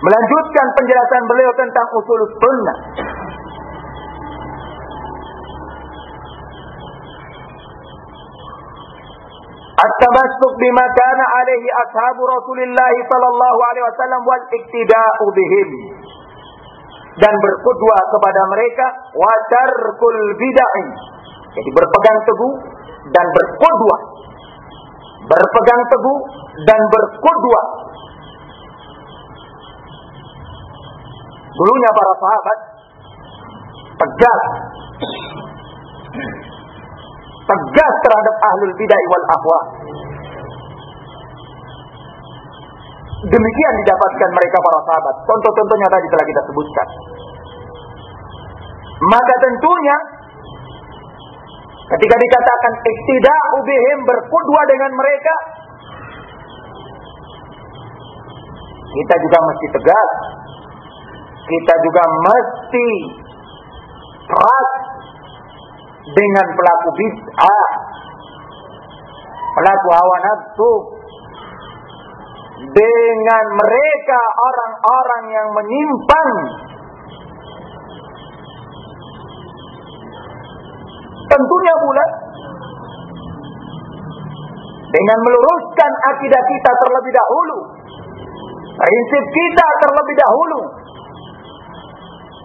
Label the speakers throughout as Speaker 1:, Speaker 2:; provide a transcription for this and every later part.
Speaker 1: Melanjutkan penjelasan beliau tentang usul sunnah. At-tabassuk bima kana alaihi ashabu Rasulillah sallallahu alaihi wasallam wal iktida'u bihim. Dan berkudwa kepada mereka wa bid'ain. bid'ah. Jadi berpegang teguh dan berkudwa. Berpegang teguh dan berkudwa dulunya para sahabat tegas tegas terhadap ahlul bid'ah wal ahwa. Demikian didapatkan mereka para sahabat. Contoh-contohnya tadi telah kita sebutkan. Maka tentunya ketika dikatakan tidak ubihim berkudua dengan mereka kita juga mesti tegas kita juga mesti keras dengan pelaku bid'ah, pelaku hawa nafsu, dengan mereka orang-orang yang menyimpang. Tentunya pula dengan meluruskan akidah kita terlebih dahulu prinsip kita terlebih dahulu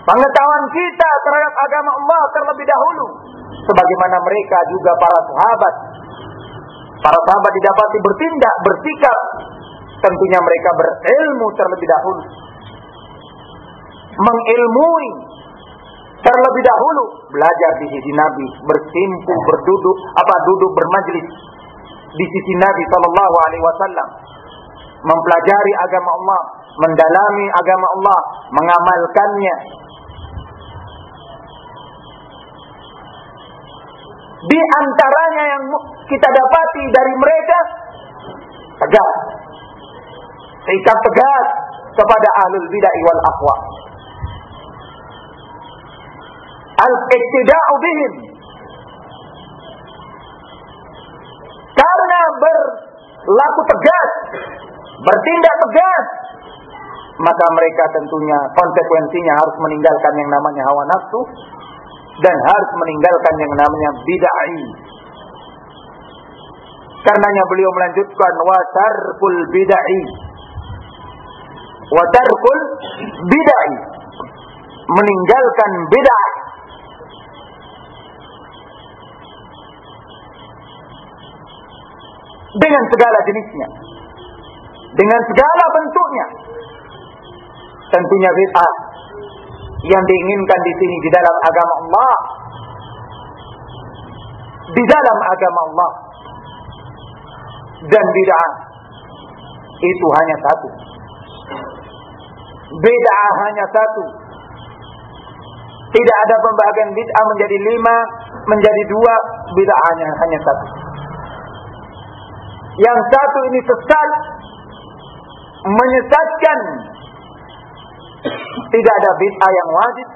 Speaker 1: pengetahuan kita terhadap agama Allah terlebih dahulu sebagaimana mereka juga para sahabat. Para sahabat didapati bertindak, bersikap. Tentunya mereka berilmu terlebih dahulu. Mengilmui terlebih dahulu belajar di sisi Nabi, bersimpu, berduduk, apa duduk bermajlis di sisi Nabi Shallallahu Alaihi Wasallam, mempelajari agama Allah, mendalami agama Allah, mengamalkannya, Di antaranya yang kita dapati dari mereka tegas. Sikap tegas kepada ahlul bid'ah wal ahwa. Al-iktida'u bihim. Karena berlaku tegas, bertindak tegas, maka mereka tentunya konsekuensinya harus meninggalkan yang namanya hawa nafsu dan harus meninggalkan yang namanya bid'ah. Karenanya beliau melanjutkan watarkul bid'ah. Watarkul bid'ah. Meninggalkan bid'ah. Dengan segala jenisnya. Dengan segala bentuknya. Tentunya bid'ah yang diinginkan di sini di dalam agama Allah. Di dalam agama Allah. Dan bid'ah itu hanya satu. Bid'ah hanya satu. Tidak ada pembagian bid'ah menjadi lima, menjadi dua, bid'ahnya hanya satu. Yang satu ini sesat, menyesatkan tidak ada bid'ah yang wajib,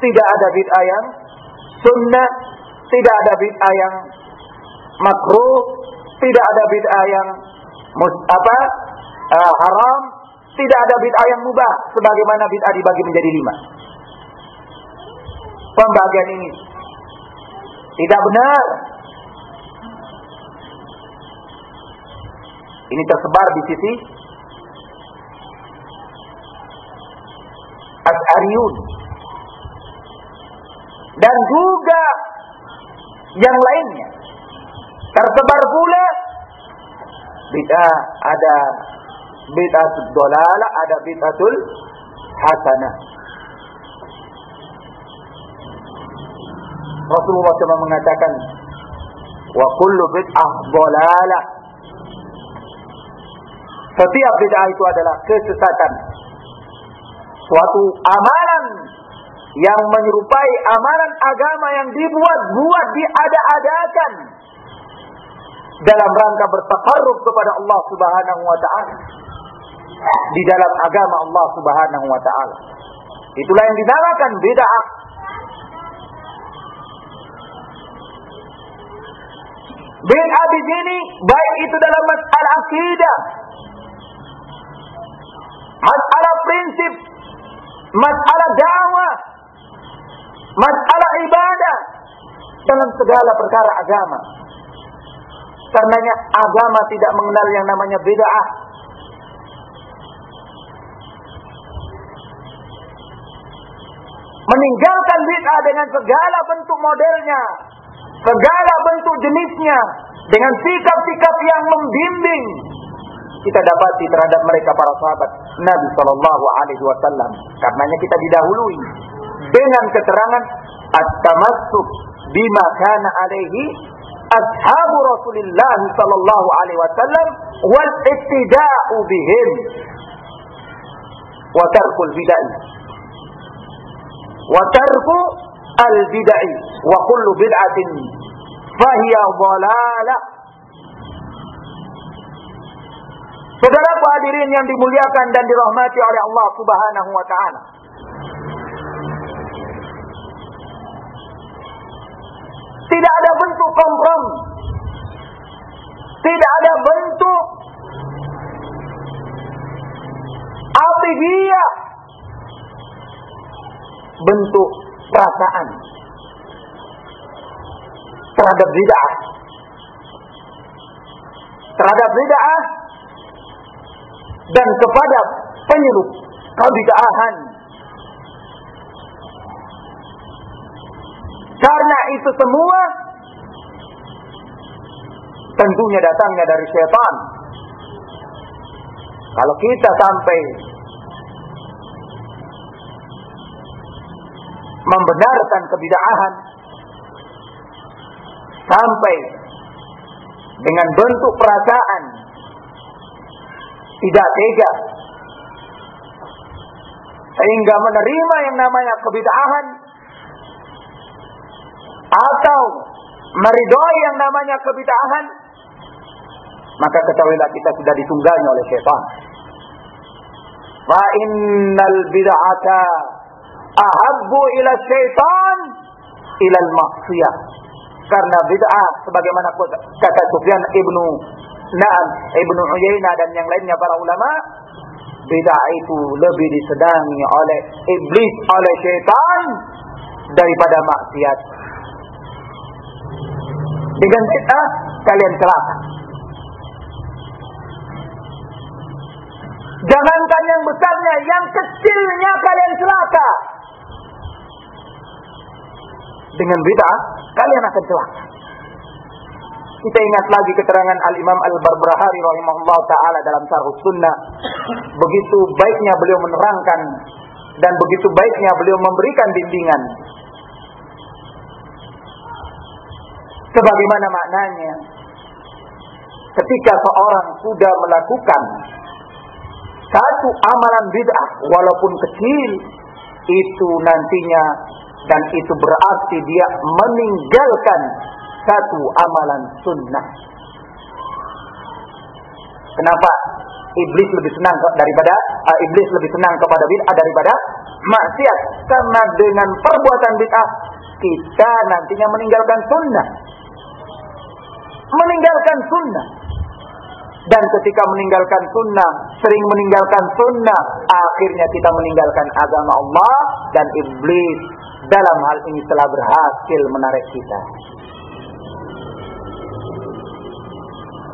Speaker 1: tidak ada bid'ah yang sunnah, tidak ada bid'ah yang makruh, tidak ada bid'ah yang apa uh, haram, tidak ada bid'ah yang mubah. Sebagaimana bid'ah dibagi menjadi lima. Pembagian ini. Tidak benar. Ini tersebar di sisi As'ariyun dan juga yang lainnya. Tersebar pula bid'ah ada bid'atul dolalah ada bid'atul hasanah. Rasulullah SAW mengatakan wa kullu bid'ah dolalah setiap bid'ah itu adalah kesesatan suatu amalan yang menyerupai amalan agama yang dibuat-buat diada-adakan dalam rangka bertakarruf kepada Allah Subhanahu wa taala di dalam agama Allah Subhanahu wa taala. Itulah yang dinamakan bid'ah. Bid'ah di sini baik itu dalam masalah akidah, masalah prinsip prinsip, masalah dakwah, masalah ibadah. Dalam segala perkara agama. Karenanya agama tidak mengenal yang namanya bid'ah. Meninggalkan bid'ah dengan segala bentuk modelnya, segala bentuk jenisnya, dengan sikap-sikap yang membimbing, kita dapati terhadap mereka para sahabat Nabi Shallallahu Alaihi Wasallam. Karenanya kita didahului dengan keterangan at-tamassuk bima kana alaihi ashabu Rasulullah sallallahu alaihi wasallam wal ittida'u bihim wa tarkul bid'ah wa tarku al bid'ah wa kullu bid'atin fahiya dhalalah Saudara hadirin yang dimuliakan dan dirahmati oleh Allah Subhanahu wa taala. Tidak ada bentuk kompromi. Tidak ada bentuk dia Bentuk perasaan terhadap bid'ah. Terhadap bid'ah dan kepada penyeluk kebid'ahan Karena itu semua tentunya datangnya dari setan. Kalau kita sampai membenarkan kebidaahan sampai dengan bentuk perasaan tidak tega. Sehingga menerima yang namanya kebidaahan atau meridhoi yang namanya kebid'ahan. Maka ketahuilah kita sudah ditunggangi oleh syaitan. Fa innal bid'ata ahabbu ila syaitan ila al-maksiyah karena bid'ah sebagaimana kata Sufyan ibnu Naam ibnu Uyainah dan yang lainnya para ulama bid'ah itu lebih disedangi oleh iblis oleh syaitan daripada maksiat dengan bid'ah kalian celaka. Jangankan yang besarnya, yang kecilnya kalian celaka. Dengan bid'ah kalian akan celaka. Kita ingat lagi keterangan Al-Imam Al-Barbahari rahimahullah ta'ala dalam Sarh Sunnah. Begitu baiknya beliau menerangkan dan begitu baiknya beliau memberikan bimbingan Sebagaimana maknanya ketika seorang sudah melakukan satu amalan bid'ah walaupun kecil itu nantinya dan itu berarti dia meninggalkan satu amalan sunnah. Kenapa? Iblis lebih senang daripada uh, iblis lebih senang kepada bid'ah daripada maksiat karena dengan perbuatan bid'ah kita nantinya meninggalkan sunnah meninggalkan sunnah. Dan ketika meninggalkan sunnah, sering meninggalkan sunnah, akhirnya kita meninggalkan agama Allah dan iblis dalam hal ini telah berhasil menarik kita.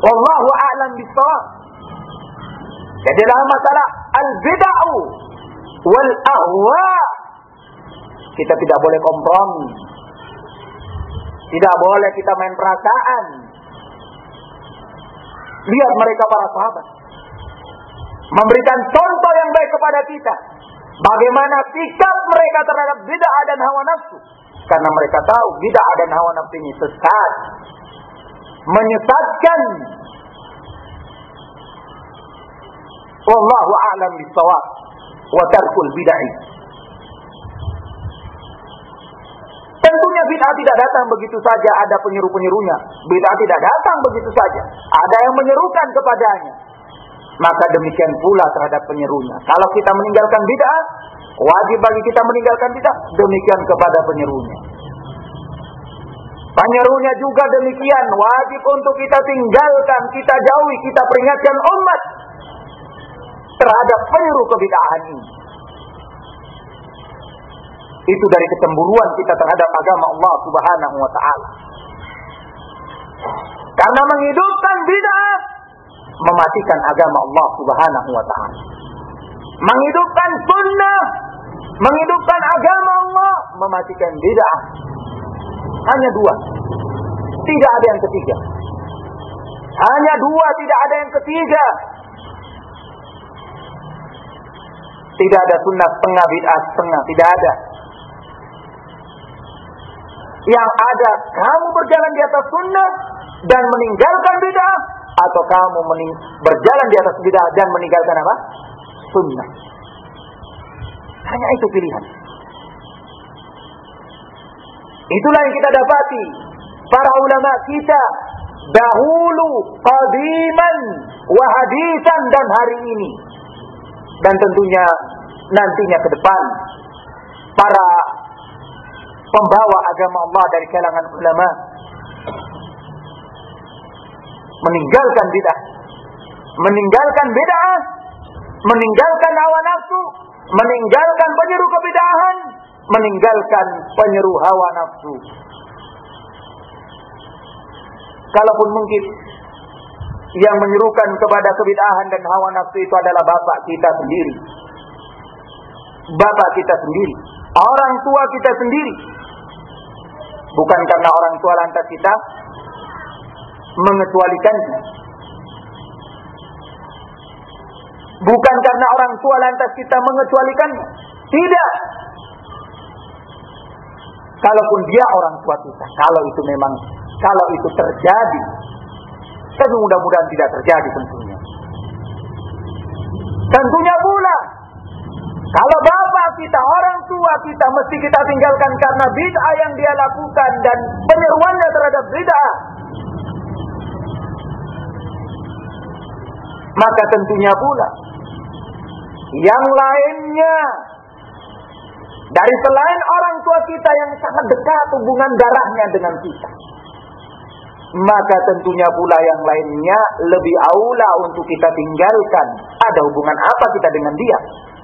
Speaker 1: Wallahu a'lam bishawab. Jadi dalam masalah al-bid'ah wal ahwa kita tidak boleh kompromi. Tidak boleh kita main perasaan. Lihat mereka para sahabat. Memberikan contoh yang baik kepada kita. Bagaimana sikap mereka terhadap bid'ah dan hawa nafsu. Karena mereka tahu bid'ah dan hawa nafsu ini sesat. Menyesatkan. Wallahu a'lam bisawab. Wa tarkul bid'ah. Tentunya bid'ah tidak datang begitu saja ada penyeru-penyerunya. Bid'ah tidak datang begitu saja. Ada yang menyerukan kepadanya. Maka demikian pula terhadap penyerunya. Kalau kita meninggalkan bid'ah, wajib bagi kita meninggalkan bid'ah. Demikian kepada penyerunya. Penyerunya juga demikian. Wajib untuk kita tinggalkan, kita jauhi, kita peringatkan umat terhadap penyeru kebid'ahan ini. Itu dari kecemburuan kita terhadap agama Allah Subhanahu wa taala. Karena menghidupkan bid'ah mematikan agama Allah Subhanahu wa taala. Menghidupkan sunnah, menghidupkan agama Allah, mematikan bid'ah. Hanya dua. Tidak ada yang ketiga. Hanya dua, tidak ada yang ketiga. Tidak ada sunnah setengah bid'ah setengah, tidak ada. Yang ada kamu berjalan di atas sunnah dan meninggalkan bid'ah atau kamu berjalan di atas bid'ah dan meninggalkan apa? Sunnah. Hanya itu pilihan. Itulah yang kita dapati. Para ulama kita dahulu qadiman wa hadisan dan hari ini. Dan tentunya nantinya ke depan para pembawa agama Allah dari kalangan ulama meninggalkan bid'ah meninggalkan bid'ah meninggalkan hawa nafsu meninggalkan penyeru kebid'ahan meninggalkan penyeru hawa nafsu. Kalaupun mungkin yang menyerukan kepada kebid'ahan dan hawa nafsu itu adalah bapak kita sendiri. Bapak kita sendiri. Orang tua kita sendiri. Bukan karena orang tua lantas kita mengecualikannya. Bukan karena orang tua lantas kita mengecualikannya. Tidak kalaupun dia orang tua kita kalau itu memang kalau itu terjadi. Tapi mudah-mudahan tidak terjadi tentunya. Tentunya pula kalau bapak kita, orang tua kita mesti kita tinggalkan karena bid'ah yang dia lakukan dan penyeruannya terhadap bid'ah. Maka tentunya pula yang lainnya dari selain orang tua kita yang sangat dekat hubungan darahnya dengan kita maka tentunya pula yang lainnya lebih aula untuk kita tinggalkan. Ada hubungan apa kita dengan dia?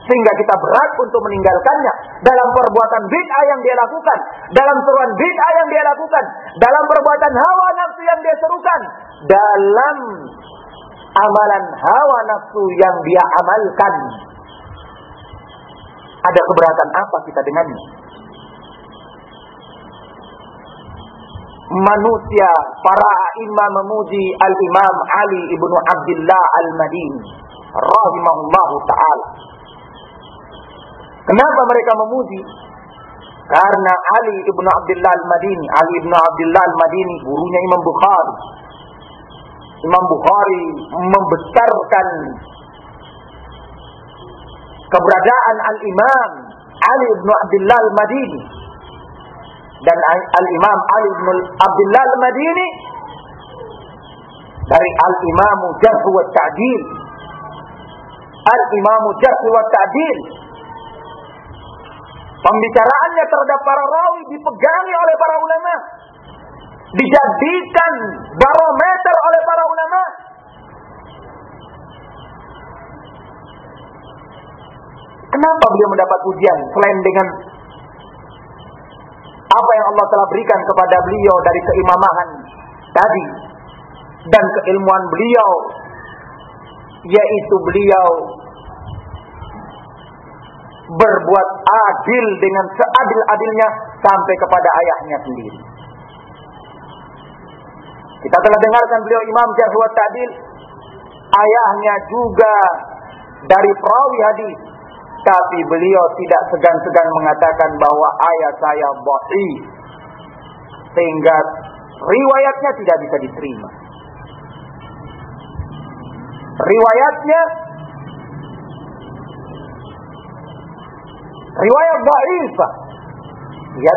Speaker 1: Sehingga kita berat untuk meninggalkannya dalam perbuatan bid'ah yang dia lakukan, dalam seruan bid'ah yang dia lakukan, dalam perbuatan hawa nafsu yang dia serukan, dalam amalan hawa nafsu yang dia amalkan. Ada keberatan apa kita dengannya? manusia para imam memuji al-imam Ali ibnu Abdullah al-Madini rahimahullah ta'ala. Kenapa mereka memuji? Karena Ali ibnu Abdullah al-Madini Ali ibnu Abdullah al-Madini gurunya Imam Bukhari. Imam Bukhari membesarkan keberadaan al-imam Ali ibnu Abdullah al-Madini. Dan Al-Imam Ali bin Abdullah Al-Madini dari Al-Imam Jarh wa Ta'dil. Al-Imam Jarh wa Ta'dil. Pembicaraannya terhadap para rawi dipegangi oleh para ulama. Dijadikan barometer oleh para ulama Kenapa beliau mendapat ujian selain dengan apa yang Allah telah berikan kepada beliau dari keimamahan tadi dan keilmuan beliau yaitu beliau berbuat adil dengan seadil-adilnya sampai kepada ayahnya sendiri. Kita telah dengarkan beliau Imam Jarh Ta'dil ayahnya juga dari perawi hadis tapi beliau tidak segan-segan mengatakan bahwa ayah saya bohi. Sehingga riwayatnya tidak bisa diterima. Riwayatnya riwayat dhaifah. Ya,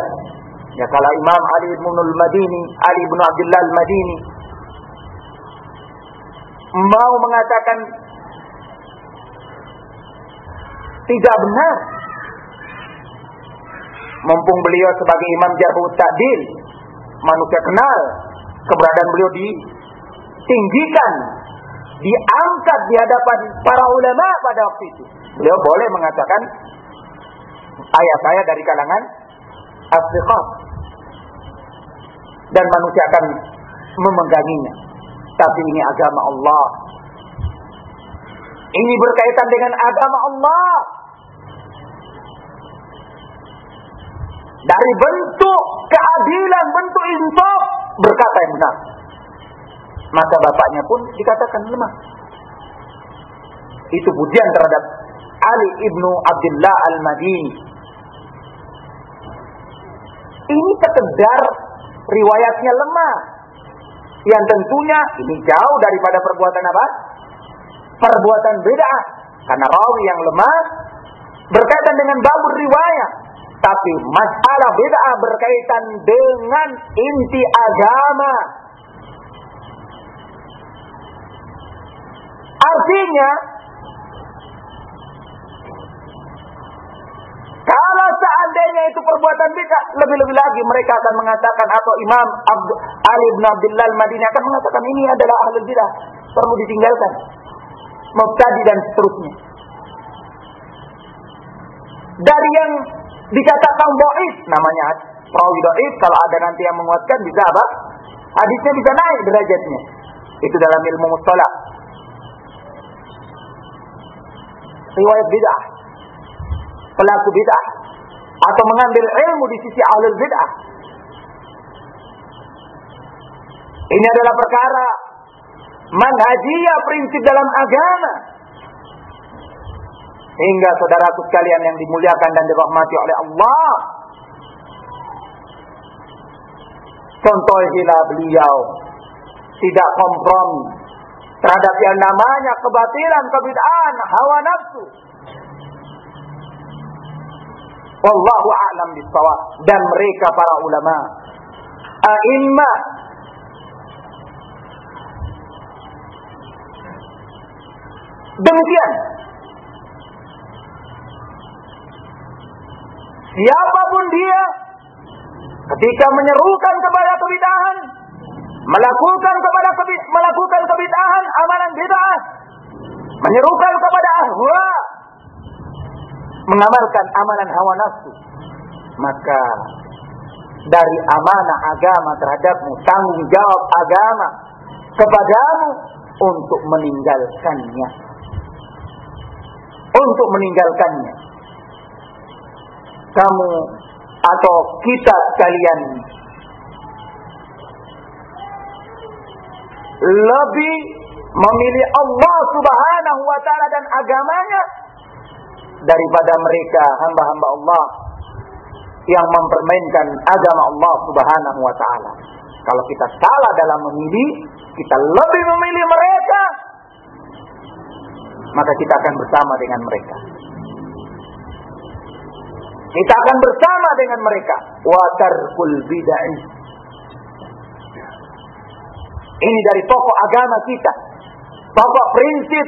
Speaker 1: ya kalau Imam Ali bin Al-Madini, Ali bin Abdullah Al-Madini mau mengatakan tidak benar. Mumpung beliau sebagai imam jarhu ta'dil, manusia kenal keberadaan beliau ditinggikan, diangkat di hadapan para ulama pada waktu itu. Beliau boleh mengatakan ayah saya dari kalangan asliqat. Dan manusia akan memeganginya. Tapi ini agama Allah. Ini berkaitan dengan agama Allah. Dari bentuk keadilan, bentuk infak berkata yang benar. Maka bapaknya pun dikatakan lemah. Itu pujian terhadap Ali ibnu Abdullah al-Madini. Ini sekedar riwayatnya lemah. Yang tentunya ini jauh daripada perbuatan apa? Perbuatan beda. Karena rawi yang lemah berkaitan dengan babur riwayat. Tapi masalah beda berkaitan dengan inti agama. Artinya Kalau seandainya itu perbuatan bid'ah, lebih-lebih lagi mereka akan mengatakan atau Imam Abdul, Ali bin Abdullah Al-Madini akan mengatakan ini adalah ahli bid'ah, perlu ditinggalkan. Mubtadi dan seterusnya. Dari yang dikatakan dhaif namanya perawi dhaif kalau ada nanti yang menguatkan bisa apa? Hadisnya bisa naik derajatnya. Itu dalam ilmu mustalah. Riwayat bid'ah pelaku bid'ah atau mengambil ilmu di sisi ahli bid'ah. Ini adalah perkara manhajiyah prinsip dalam agama. Hingga saudaraku sekalian yang dimuliakan dan dirahmati oleh Allah. Contohilah beliau tidak kompromi terhadap yang namanya kebatilan, kebid'ahan, hawa nafsu. Wallahu a'lam bishawab. Dan mereka para ulama. A'imma. Demikian. Siapa pun dia ketika menyerukan kepada kebidahan, melakukan kepada kebi melakukan kebidahan amalan bid'ah, menyerukan kepada ahwa, mengamalkan amalan hawa nafsu, maka dari amanah agama terhadapmu, tanggung jawab agama kepadamu untuk meninggalkannya. Untuk meninggalkannya. Kamu atau kita sekalian lebih memilih Allah Subhanahu wa taala dan agamanya daripada mereka hamba-hamba Allah yang mempermainkan agama Allah Subhanahu wa taala. Kalau kita salah dalam memilih, kita lebih memilih mereka, maka kita akan bersama dengan mereka. Kita akan bersama dengan mereka. Watarkul bid'ah. Ini dari pokok agama kita. Pokok prinsip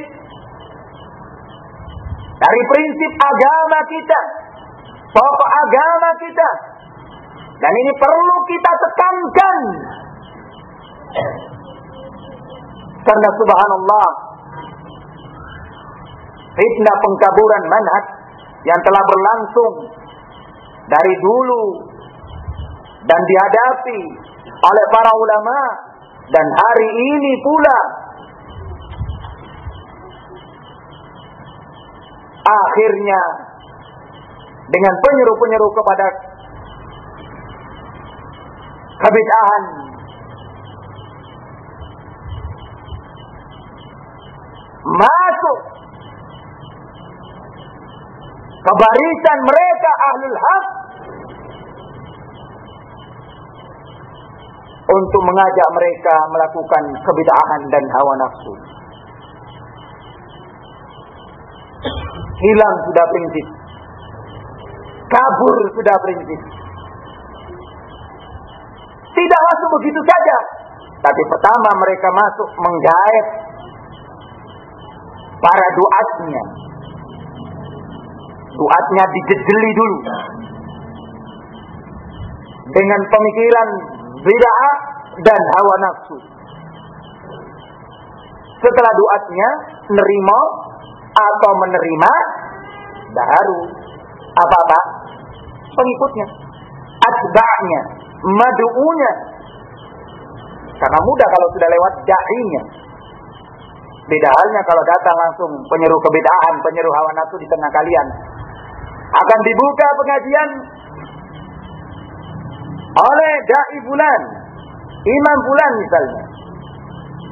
Speaker 1: dari prinsip agama kita, pokok agama kita. Dan ini perlu kita tekankan. Karena subhanallah, fitnah pengkaburan manhaj yang telah berlangsung dari dulu dan dihadapi oleh para ulama dan hari ini pula. Akhirnya dengan penyeru-penyeru kepada kebid'ahan masuk ke barisan mereka ahlul haq untuk mengajak mereka melakukan kebid'ahan dan hawa nafsu. Hilang sudah prinsip. Kabur sudah prinsip. Tidak masuk begitu saja. Tapi pertama mereka masuk menggait para duatnya. Duatnya dijejeli dulu. Dengan pemikiran bid'ah dan hawa nafsu. Setelah duatnya nerima atau menerima baru apa-apa pengikutnya, atba'nya, madu'unya. Karena mudah kalau sudah lewat da'inya. Beda halnya kalau datang langsung penyeru kebedaan, penyeru hawa nafsu di tengah kalian. Akan dibuka pengajian oleh dai bulan, imam bulan misalnya.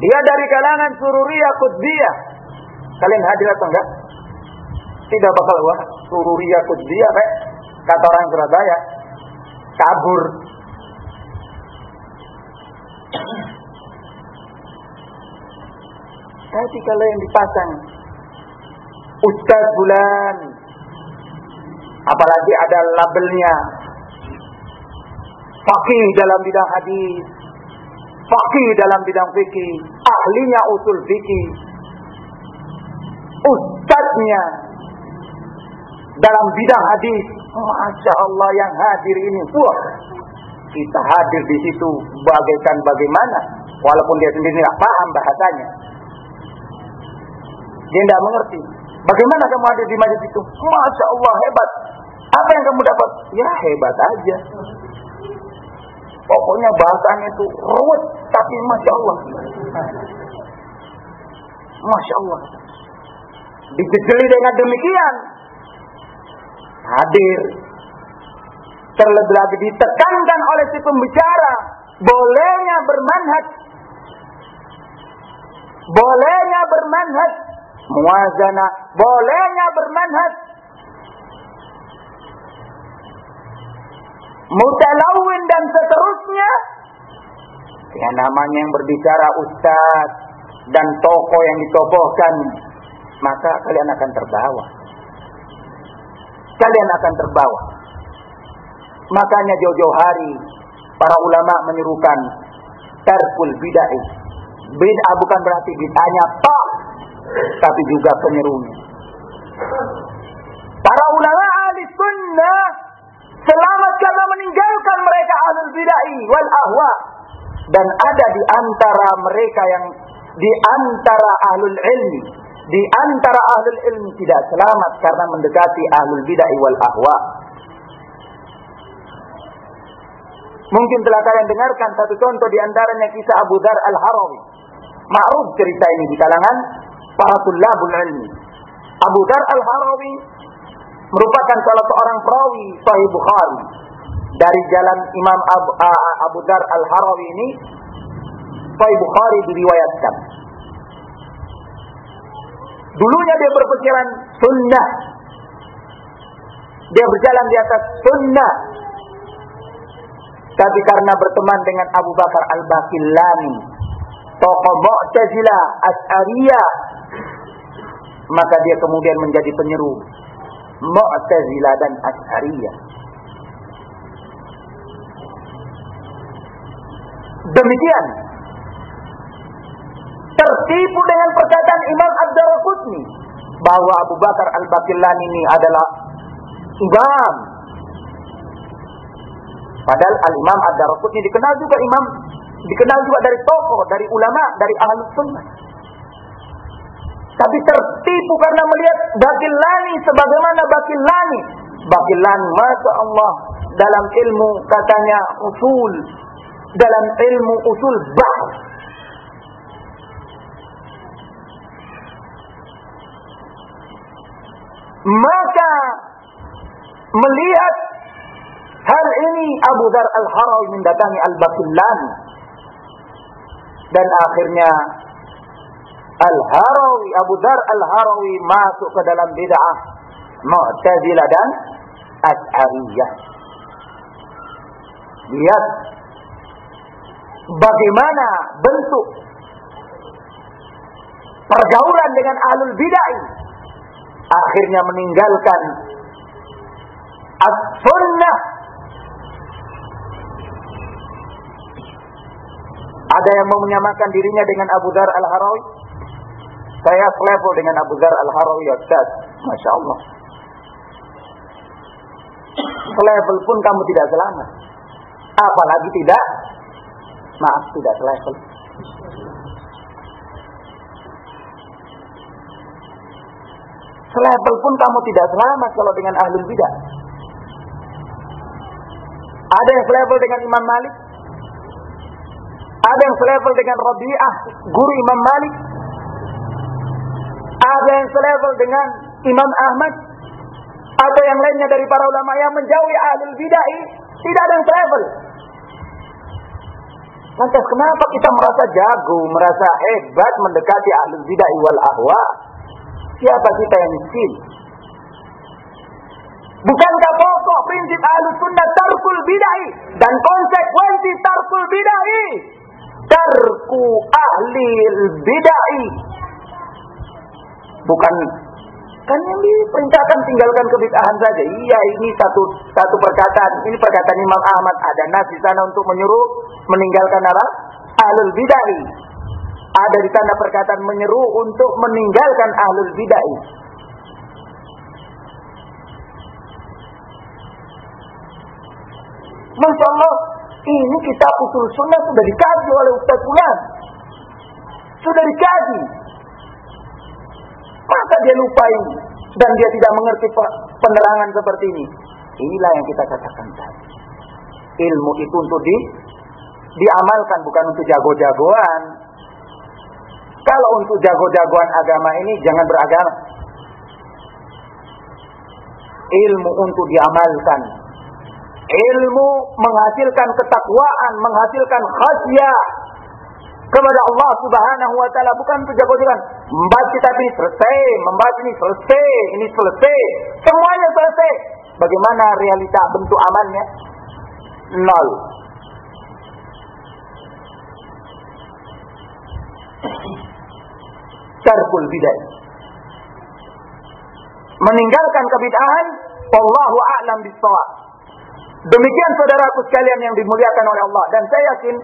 Speaker 1: Dia dari kalangan sururiyah kudbiyah. Kalian hadir atau enggak? Tidak bakal wah sururiyah kudbiyah, Pak. Kata orang Surabaya. Kabur. Tapi kalau yang dipasang Ustaz bulan apalagi ada labelnya. Fakih dalam bidang hadis. Fakih dalam bidang fikih. Ahlinya usul fikih. Ustadznya. Dalam bidang hadis. Masya Allah yang hadir ini. Wah. Kita hadir di situ. Bagaikan bagaimana? Walaupun dia sendiri tidak paham bahasanya. Dia tidak mengerti bagaimana kamu hadir di majlis itu? Masya Allah hebat. Apa yang kamu dapat? Ya hebat aja. Pokoknya bahasanya itu ruwet tapi Masya Allah. Masya Allah. Dijejeli dengan demikian. Hadir. Terlebih lagi ditekankan oleh si pembicara. Bolehnya bermanhaj. Bolehnya bermanhaj muazana bolehnya bermanhaj. Mutalawin dan seterusnya. Yang namanya yang berbicara ustaz dan tokoh yang ditokohkan maka kalian akan terbawa. Kalian akan terbawa. Makanya jauh-jauh hari para ulama menyerukan tarkul bid'ah. Bid'ah bukan berarti bid'ahnya tok tapi juga penyerunya para ulama ahli sunnah selamat karena meninggalkan mereka ahlul bid'ah wal ahwa dan ada di antara mereka yang di antara ahlul ilmi di antara ahlul ilmi tidak selamat karena mendekati ahlul bid'ah wal ahwa Mungkin telah kalian dengarkan satu contoh di antaranya kisah Abu Dhar Al-Harawi. Ma'ruf cerita ini di kalangan para tulabul ilmi. Abu Dhar Al-Harawi merupakan salah seorang perawi Sahih Bukhari. Dari jalan Imam Abu, Abu Dhar Al-Harawi ini Sahih Bukhari diriwayatkan. Dulunya dia berpikiran sunnah. Dia berjalan di atas sunnah. Tapi karena berteman dengan Abu Bakar Al-Bakillani, tokoh Mu'tazilah As'ariyah, maka dia kemudian menjadi penyeru Mu'tazilah dan As'ariyah. Demikian tertipu dengan perkataan Imam Ad-Darqutni bahwa Abu Bakar Al-Bakillani ini adalah imam Padahal Al-Imam Ad-Darqutni dikenal juga imam, dikenal juga dari tokoh, dari ulama, dari ahli sunnah. Tapi tertipu karena melihat Bakillani sebagaimana Bakillani. Bakillani, Masya Allah, dalam ilmu katanya usul, dalam ilmu usul bah. Maka melihat Hal ini Abu Dar Al-Harawi mendatangi Al-Bakillani. Dan akhirnya Al-Harawi, Abu Dar Al-Harawi masuk ke dalam bid'ah Mu'tazilah dan As'ariyah. Lihat bagaimana bentuk pergaulan dengan ahlul bid'ah akhirnya meninggalkan as-sunnah Ada yang mau menyamakan dirinya dengan Abu Dar Al-Harawi? Saya selevel dengan Abu Dar Al-Harawi Ustaz. Masya Allah. Selevel pun kamu tidak selamat. Apalagi tidak. Maaf, tidak selevel. Selevel pun kamu tidak selamat kalau dengan ahlul bidah. Ada yang selevel dengan Imam Malik. Ada yang selevel dengan Rabi'ah, guru Imam Malik. Ada yang selevel dengan Imam Ahmad. Ada yang lainnya dari para ulama yang menjauhi ahlul bid'ah. Tidak ada yang selevel. Lantas kenapa kita merasa jago, merasa hebat mendekati ahlul bid'ah wal ahwa? Siapa kita yang miskin? Bukankah pokok prinsip ahlus sunnah tarkul bid'ah dan konsekuensi tarkul bid'ah? Tarku ahli bid'ah. Bukan kan yang diperintahkan tinggalkan kebid'ahan saja. Iya, ini satu satu perkataan. Ini perkataan Imam Ahmad. Ada nas di sana untuk menyuruh meninggalkan apa? Ahlul bid'ah. Ada di sana perkataan menyeru untuk meninggalkan ahlul bid'ah. Masya Allah, ini kita usul sunnah sudah dikaji oleh Ustaz Fulan. Sudah dikaji. Masa dia lupa ini dan dia tidak mengerti penerangan seperti ini. Inilah yang kita katakan tadi. Ilmu itu untuk di, diamalkan bukan untuk jago-jagoan. Kalau untuk jago-jagoan agama ini jangan beragama. Ilmu untuk diamalkan. Ilmu menghasilkan ketakwaan, menghasilkan khasyah, kepada Allah Subhanahu wa taala bukan untuk jago-jagoan. Membaca ini selesai, membaca ini selesai, ini selesai, semuanya selesai. Bagaimana realita bentuk amannya? Nol. Tarkul bid'ah. Meninggalkan kebid'ahan, wallahu a'lam bissawab. Demikian saudaraku sekalian yang dimuliakan oleh Allah dan saya yakin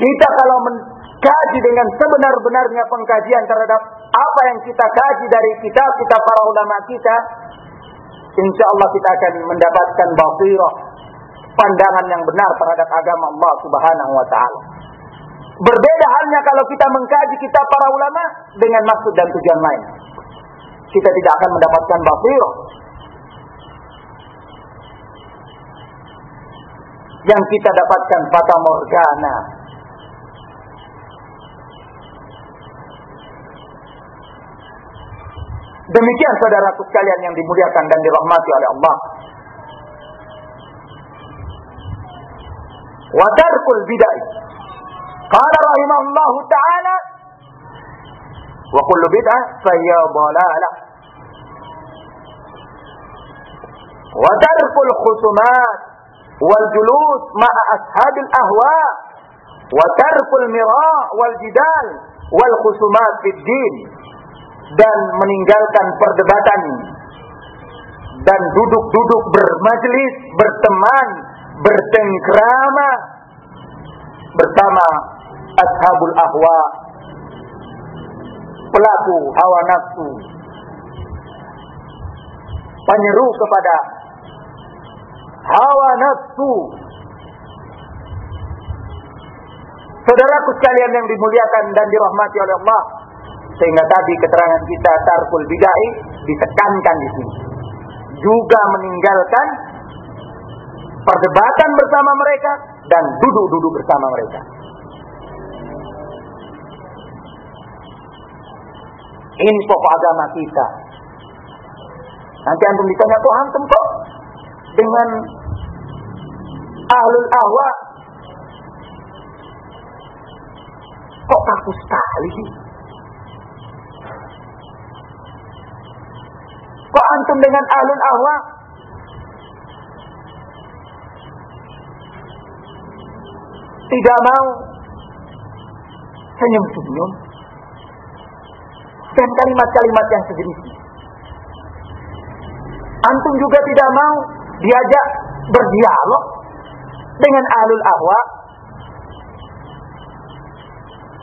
Speaker 1: Kita kalau mengkaji dengan sebenar-benarnya pengkajian terhadap apa yang kita kaji dari kitab kita para ulama kita, insya Allah kita akan mendapatkan basirah, pandangan yang benar terhadap agama Allah Subhanahu wa taala. Berbeda halnya kalau kita mengkaji kitab para ulama dengan maksud dan tujuan lain. Kita tidak akan mendapatkan basirah. Yang kita dapatkan fata morgana, Demikian saudaraku sekalian yang dimuliakan dan dirahmati oleh Allah. Wa tarkul bid'ah. Qala rahimahullah taala wa kullu bid'ah fayya dhalalah. Wa tarkul khusumat wal julus ma'a ashabil ahwa wa tarkul mira wal jidal wal khusumat fid din dan meninggalkan perdebatan dan duduk-duduk bermajlis, berteman, bertengkrama bersama ashabul ahwa pelaku hawa nafsu penyeru kepada hawa nafsu. Saudaraku sekalian yang dimuliakan dan dirahmati oleh Allah, sehingga tadi keterangan kita tarkul bid'ah ditekankan di sini. Juga meninggalkan perdebatan bersama mereka dan duduk-duduk bersama mereka. Ini pokok agama kita. Nanti antum ditanya, kok antum kok dengan ahlul ahwa kok kaku sekali sih? Kok antum dengan ahlul ahwa? Tidak mau. Senyum-senyum dan kalimat-kalimat yang sejenis Antum juga tidak mau diajak berdialog dengan ahlul ahwa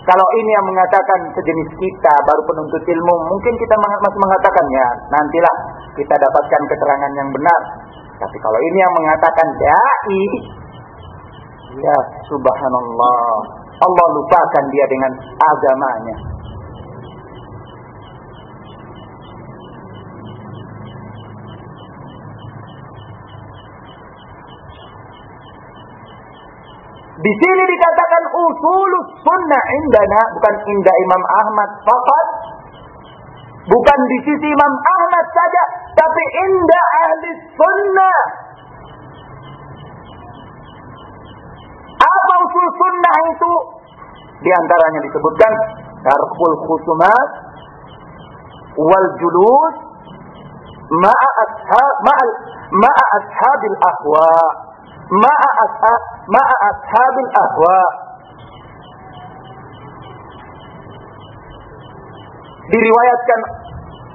Speaker 1: kalau ini yang mengatakan sejenis kita baru penuntut ilmu, mungkin kita masih mengatakan ya nantilah kita dapatkan keterangan yang benar. Tapi kalau ini yang mengatakan dai, ya subhanallah, Allah lupakan dia dengan agamanya. Di sini dikatakan usulus sunnah indana bukan inda Imam Ahmad fakat bukan di sisi Imam Ahmad saja tapi inda ahli sunnah. Apa usul sunnah itu? Di antaranya disebutkan tarkul khusumat wal julus ma'a ashab ashabil ahwa ashab ma'a ashabil ahwa diriwayatkan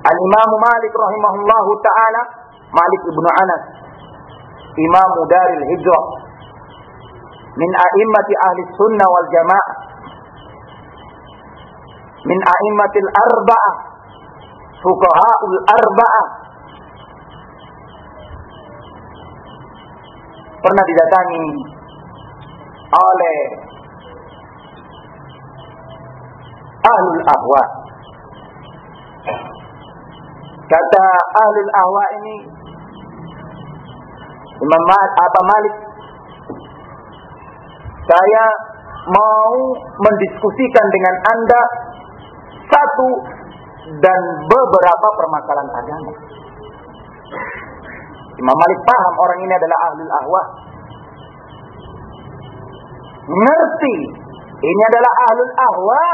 Speaker 1: Al-Imam Malik rahimahullahu taala Malik ibnu Anas Imam Daril Hijrah min a'immati ahli sunnah wal jamaah min a'immatil arba'ah fuqaha'ul arba'ah pernah didatangi oleh ahlul ahwa kata ahlul ahwa ini Imam apa Malik saya mau mendiskusikan dengan Anda satu dan beberapa permasalahan agama. Imam Malik paham orang ini adalah ahli ahwa. Ngerti ini adalah ahli ahwa.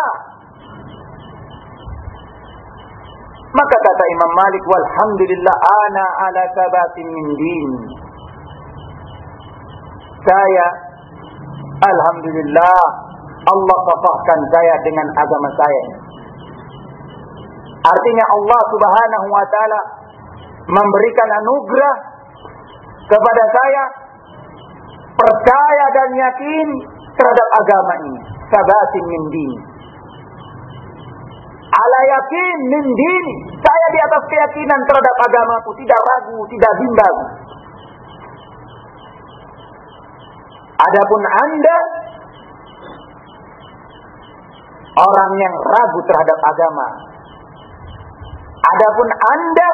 Speaker 1: Maka kata Imam Malik, Walhamdulillah ana ala sabatin min din. Saya, Alhamdulillah, Allah kafahkan saya dengan agama saya. Artinya Allah subhanahu wa ta'ala memberikan anugerah kepada saya percaya dan yakin terhadap agama ini. Sabatin min din. Ala yakin min din. Saya di atas keyakinan terhadap agamaku. Tidak ragu, tidak bimbang. Adapun anda orang yang ragu terhadap agama. Adapun anda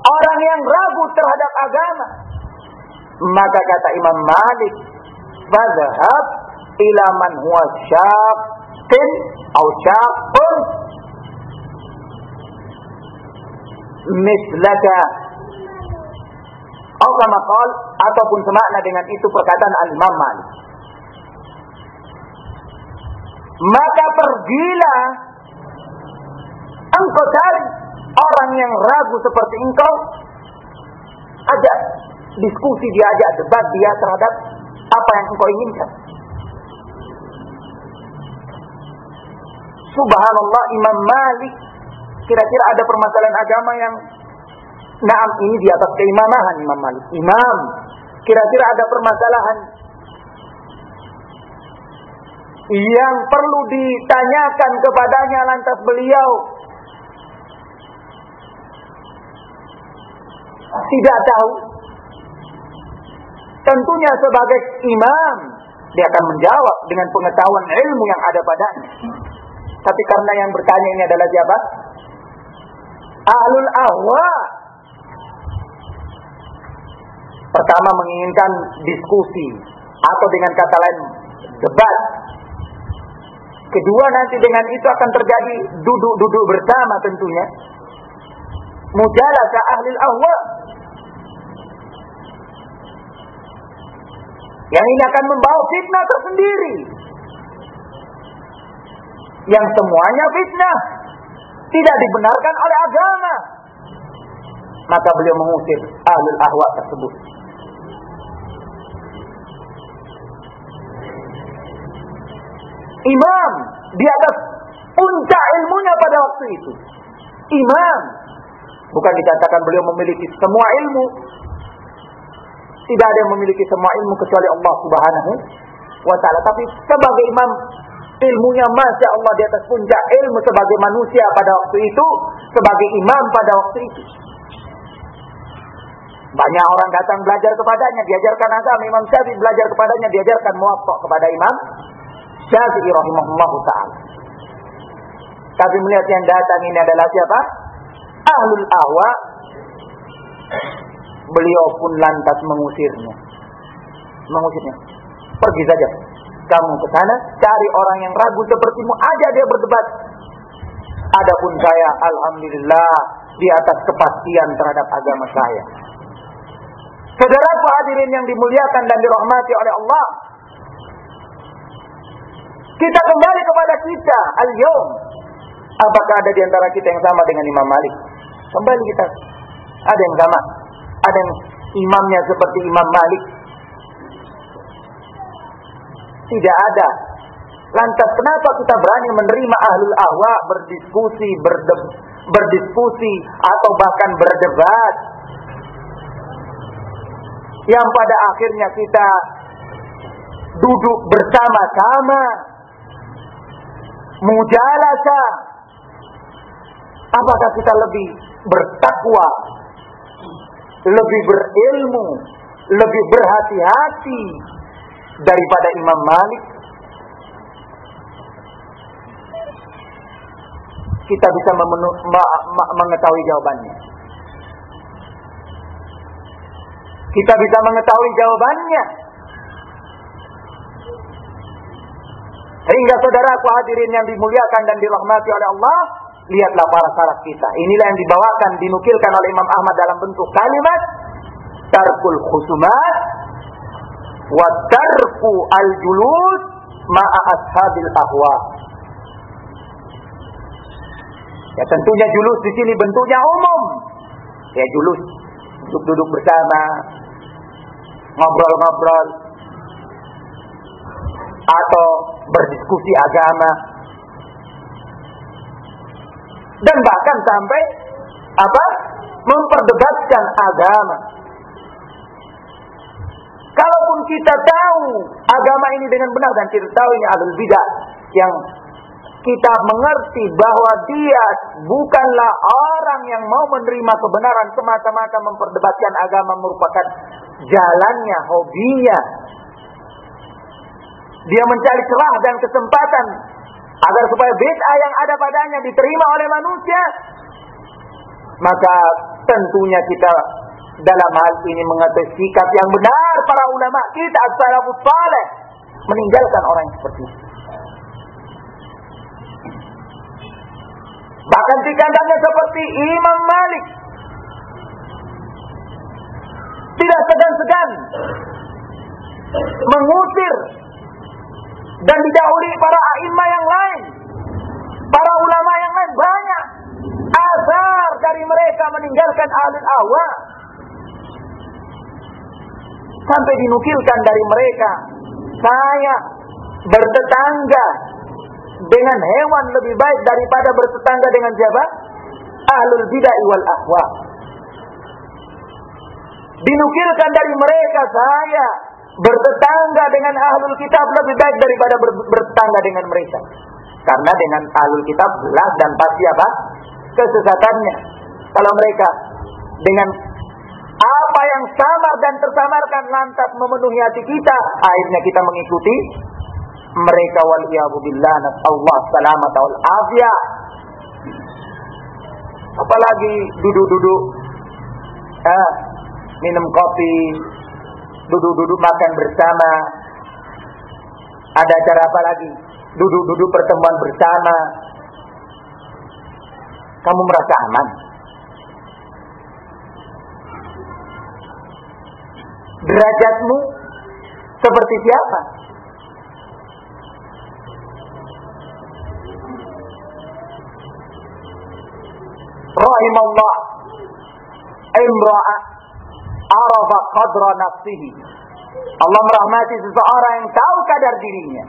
Speaker 1: orang yang ragu terhadap agama. Maka kata Imam Malik, "Fadhhab ila man huwa syaqqin aw syaqqun mislaka." Atau kama ataupun semakna dengan itu perkataan Al-Imam Malik. Maka pergilah engkau cari orang yang ragu seperti engkau ajak diskusi dia ajak debat dia terhadap apa yang engkau inginkan. Subhanallah Imam Malik kira-kira ada permasalahan agama yang naam ini di atas keimamahan Imam Malik. Imam kira-kira ada permasalahan yang perlu ditanyakan kepadanya lantas beliau tidak tahu. Tentunya sebagai imam dia akan menjawab dengan pengetahuan ilmu yang ada padanya. Tapi karena yang bertanya ini adalah siapa? Ahlul ahwa. Pertama menginginkan diskusi atau dengan kata lain debat. Kedua nanti dengan itu akan terjadi duduk-duduk bersama tentunya. Mujalah ahli ahwa Yang ini akan membawa fitnah tersendiri. Yang semuanya fitnah. Tidak dibenarkan oleh agama. Maka beliau mengusir ahlul ahwa tersebut. Imam di atas puncak ilmunya pada waktu itu. Imam. Bukan dikatakan beliau memiliki semua ilmu. Tidak ada yang memiliki semua ilmu kecuali Allah Subhanahu wa taala. Tapi sebagai imam ilmunya masya Allah di atas puncak ilmu sebagai manusia pada waktu itu, sebagai imam pada waktu itu. Banyak orang datang belajar kepadanya, diajarkan agama. Imam Syafi'i belajar kepadanya, diajarkan muwatta kepada Imam Syafi'i rahimahullah taala. Tapi melihat yang datang ini adalah siapa? Ahlul ahwa beliau pun lantas mengusirnya. Mengusirnya. Pergi saja. Kamu ke sana, cari orang yang ragu sepertimu, aja dia berdebat. Adapun saya, alhamdulillah, di atas kepastian terhadap agama saya. Saudara hadirin yang dimuliakan dan dirahmati oleh Allah. Kita kembali kepada kita, al-yawm. Apakah ada di antara kita yang sama dengan Imam Malik? Kembali kita. Ada yang sama. Ada yang imamnya seperti Imam Malik. Tidak ada. Lantas kenapa kita berani menerima ahlul ahwa berdiskusi, berde, berdiskusi atau bahkan berdebat? Yang pada akhirnya kita duduk bersama-sama mujalasa apakah kita lebih bertakwa lebih berilmu lebih berhati-hati daripada Imam Malik. Kita bisa mengetahui jawabannya. Kita bisa mengetahui jawabannya. Sehingga saudaraku hadirin yang dimuliakan dan dirahmati oleh Allah, lihatlah para salaf kita. Inilah yang dibawakan, dinukilkan oleh Imam Ahmad dalam bentuk kalimat tarkul khusumat wa tarku al-julus ma'a ashabil ahwa. Ya tentunya julus di sini bentuknya umum. Ya julus duduk-duduk bersama, ngobrol-ngobrol atau berdiskusi agama dan bahkan sampai apa memperdebatkan agama. Kalaupun kita tahu agama ini dengan benar dan kita tahu ini adalah bidah yang kita mengerti bahwa dia bukanlah orang yang mau menerima kebenaran semata-mata memperdebatkan agama merupakan jalannya, hobinya, dia mencari celah dan kesempatan agar supaya bid'ah yang ada padanya diterima oleh manusia. Maka tentunya kita dalam hal ini mengatur sikap yang benar para ulama kita as-salafus meninggalkan orang yang seperti itu. Bahkan tikandangnya seperti Imam Malik. Tidak segan-segan mengusir dan didahului para a'immah yang lain. Para ulama yang lain banyak. Azar dari mereka meninggalkan ahlul awa. Sampai dinukilkan dari mereka. Saya bertetangga dengan hewan lebih baik daripada bertetangga dengan siapa? Ahlul bid'ah wal ahwa. Dinukilkan dari mereka saya bertetangga dengan ahlul kitab lebih baik daripada ber bertetangga dengan mereka. Karena dengan ahlul kitab jelas dan pasti apa? Kesesatannya. Kalau mereka dengan apa yang samar dan tersamarkan lantas memenuhi hati kita, akhirnya kita mengikuti mereka wal billah Allah selamat wal afiyah. Apalagi duduk-duduk eh, minum kopi, duduk-duduk makan bersama. Ada acara apa lagi? Duduk-duduk pertemuan bersama. Kamu merasa aman? Derajatmu seperti siapa? Rahimallah imra'ah arafa qadra nafsihi. Allah merahmati seseorang yang tahu kadar dirinya.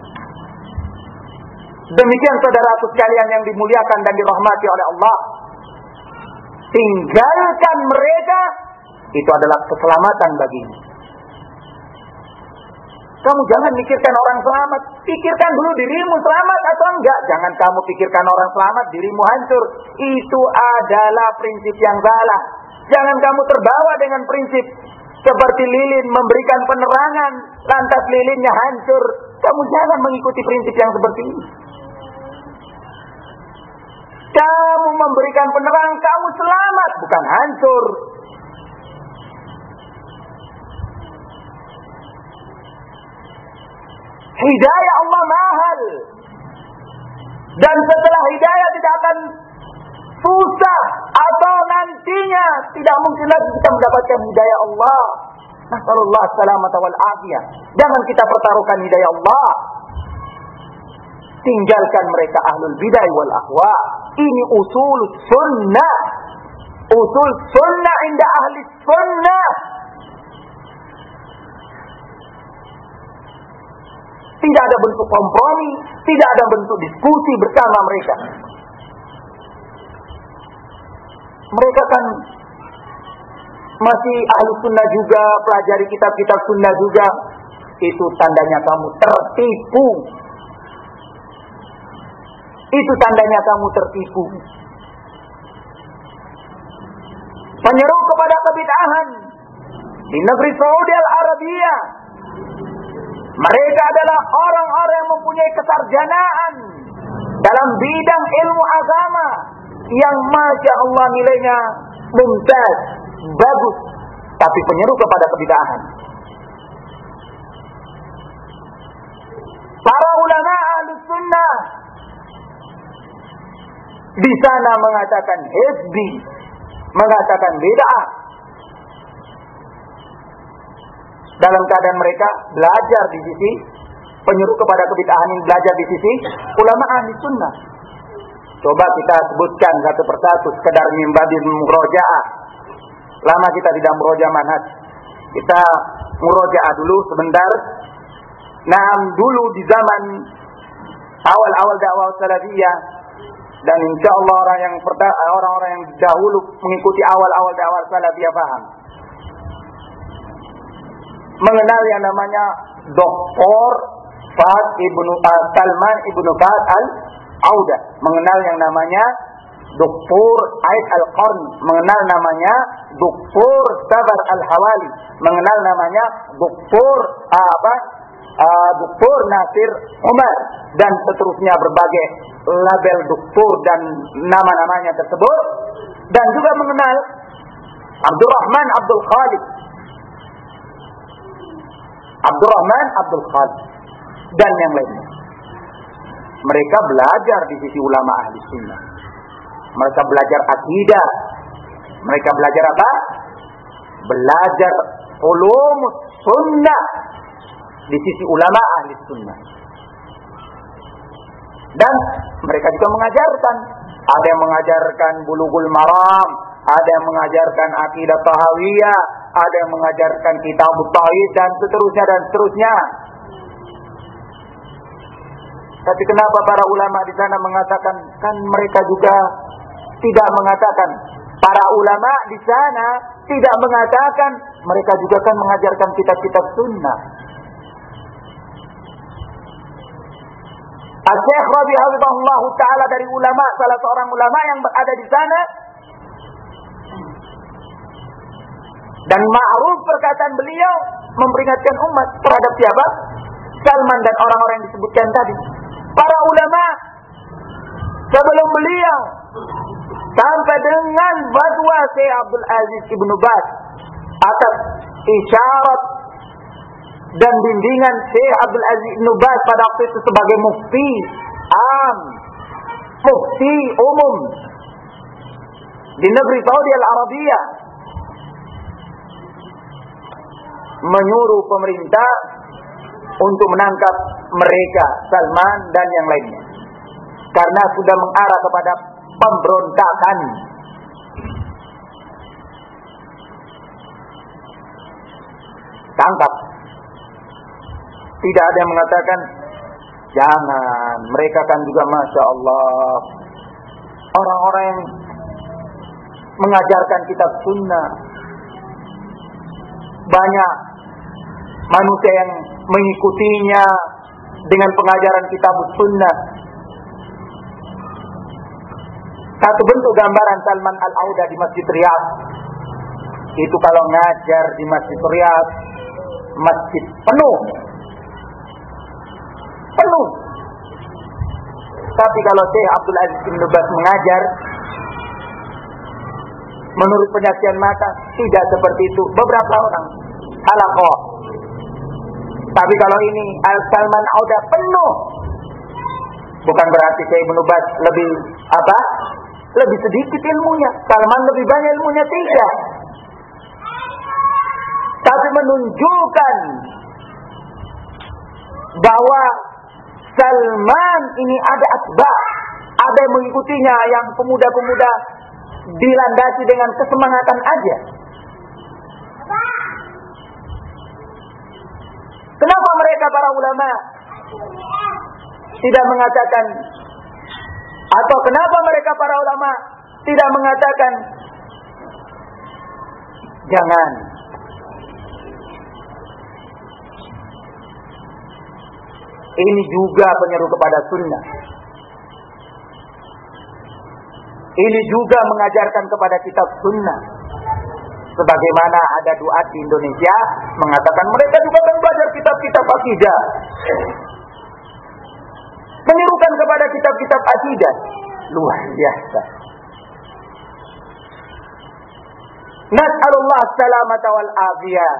Speaker 1: Demikian saudaraku sekalian yang dimuliakan dan dirahmati oleh Allah. Tinggalkan mereka itu adalah keselamatan bagimu. Kamu jangan mikirkan orang selamat. Pikirkan dulu dirimu selamat atau enggak. Jangan kamu pikirkan orang selamat, dirimu hancur. Itu adalah prinsip yang salah. Jangan kamu terbawa dengan prinsip seperti lilin memberikan penerangan, lantas lilinnya hancur. Kamu jangan mengikuti prinsip yang seperti ini. Kamu memberikan penerangan, kamu selamat, bukan hancur. Hidayah Allah mahal. Dan setelah hidayah tidak akan susah atau nantinya tidak mungkin lagi kita mendapatkan hidayah Allah. Nasallallahu salamata wal afiyah. Jangan kita pertaruhkan hidayah Allah. Tinggalkan mereka ahlul bidah wal ahwa. Ini usul sunnah. Usul sunnah indah ahli sunnah. Tidak ada bentuk kompromi, tidak ada bentuk diskusi bersama mereka. Mereka kan masih ahli sunnah juga, pelajari kitab-kitab sunnah juga. Itu tandanya kamu tertipu. Itu tandanya kamu tertipu. Menyeru kepada kebid'ahan di negeri Saudi Arabia mereka adalah orang-orang yang mempunyai kesarjanaan dalam bidang ilmu agama yang masya Allah nilainya mumtaz, bagus, tapi penyeru kepada kebidahan. Para ulama ahli sunnah di sana mengatakan hizbi, mengatakan bid'ah, dalam keadaan mereka belajar di sisi penyuruh kepada kebid'ahan ini belajar di sisi ulama ahli sunnah. Coba kita sebutkan satu persatu sekedar mimbabi murojaah. Lama kita tidak murojaah manhaj. Kita murojaah dulu sebentar. Nah, dulu di zaman awal-awal dakwah salafiyah dan insya Allah orang yang orang-orang yang dahulu mengikuti awal-awal dakwah salafiyah paham mengenal yang namanya Dr. Fad ibnu uh, Salman ibnu Fad al Auda, mengenal yang namanya Dr. Aid al Qarn, mengenal namanya Dr. Sabar al Hawali, mengenal namanya Dr. Uh, apa? Uh, Dr. Nasir Umar dan seterusnya berbagai label doktor dan nama-namanya tersebut dan juga mengenal Abdurrahman Abdul Khalid Abdurrahman Abdul Khalid dan yang lainnya. Mereka belajar di sisi ulama ahli sunnah. Mereka belajar akidah. Mereka belajar apa? Belajar ulum sunnah di sisi ulama ahli sunnah. Dan mereka juga mengajarkan. Ada yang mengajarkan bulughul maram, ada yang mengajarkan akidah tahawiyah, ada yang mengajarkan kitab tauhid dan seterusnya dan seterusnya. Tapi kenapa para ulama di sana mengatakan kan mereka juga tidak mengatakan para ulama di sana tidak mengatakan mereka juga kan mengajarkan kitab-kitab sunnah. Al-Syekh Rabi Habibullah Ta'ala dari ulama, salah seorang ulama yang berada di sana Dan ma'ruf perkataan beliau memperingatkan umat terhadap siapa? Salman dan orang-orang yang disebutkan tadi. Para ulama sebelum beliau sampai dengan fatwa Syekh Abdul Aziz Ibnu Baz atas isyarat dan bimbingan Syekh Abdul Aziz Ibnu Baz pada waktu itu sebagai mufti am mufti umum di negeri Saudi Al Arabia menyuruh pemerintah untuk menangkap mereka, Salman dan yang lainnya. Karena sudah mengarah kepada pemberontakan. Tangkap. Tidak ada yang mengatakan, jangan, mereka kan juga Masya Allah. Orang-orang yang mengajarkan kitab sunnah. Banyak manusia yang mengikutinya dengan pengajaran kitab sunnah. Satu bentuk gambaran Salman Al-Auda di Masjid Riyadh. Itu kalau ngajar di Masjid Riyadh, masjid penuh. Penuh. Tapi kalau Syekh Abdul Aziz bin Bas mengajar, menurut penyaksian mata, tidak seperti itu. Beberapa orang. Halakoh Tapi kalau ini Al Salman Auda penuh, bukan berarti saya menubas lebih apa? Lebih sedikit ilmunya. Salman lebih banyak ilmunya tidak. Tapi menunjukkan bahwa Salman ini ada asbab, ada yang mengikutinya yang pemuda-pemuda dilandasi dengan kesemangatan aja. Kenapa mereka para ulama tidak mengatakan atau kenapa mereka para ulama tidak mengatakan jangan. Ini juga penyeru kepada sunnah. Ini juga mengajarkan kepada kitab sunnah sebagaimana ada doa di Indonesia mengatakan mereka juga akan belajar kitab-kitab akidah. Menyerukan kepada kitab-kitab akidah. Luar biasa. Nas'alullah salamata wal afiyah.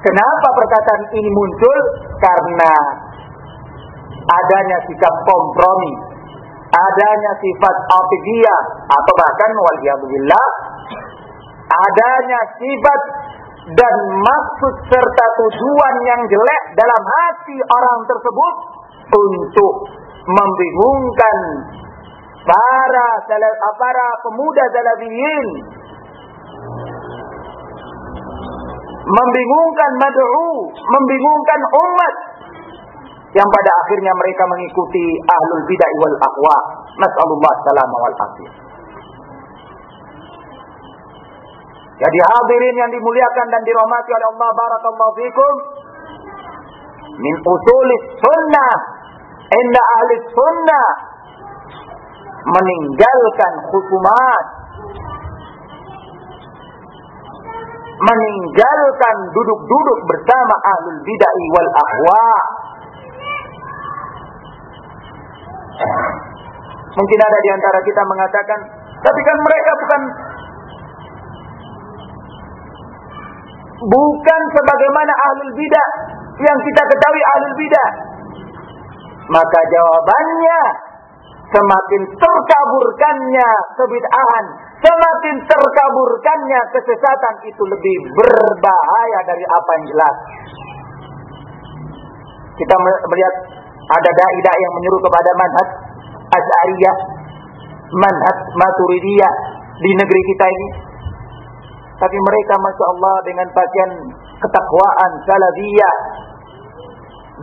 Speaker 1: Kenapa perkataan ini muncul? Karena adanya sikap kompromi, adanya sifat atifiyah atau bahkan waliyadzubillah adanya sifat dan maksud serta tujuan yang jelek dalam hati orang tersebut untuk membingungkan para para pemuda salafiyin. Membingungkan mad'u membingungkan umat yang pada akhirnya mereka mengikuti ahlul bidah wal ahwa nasallallahu salama wal afiyah Jadi hadirin yang dimuliakan dan dirahmati oleh Allah barakallahu fikum. Min usulis sunnah inda ahli sunnah meninggalkan hukumat meninggalkan duduk-duduk bersama ahlul bid'ah wal ahwa mungkin ada di antara kita mengatakan tapi kan mereka bukan bukan sebagaimana ahlul bidah yang kita ketahui ahlul bidah. Maka jawabannya semakin terkaburkannya kebid'ahan, semakin terkaburkannya kesesatan itu lebih berbahaya dari apa yang jelas. Kita melihat ada dai-dai yang menyuruh kepada manhaj Asy'ariyah, manhaj Maturidiyah di negeri kita ini tapi mereka Masya Allah dengan pakaian ketakwaan salafiyah.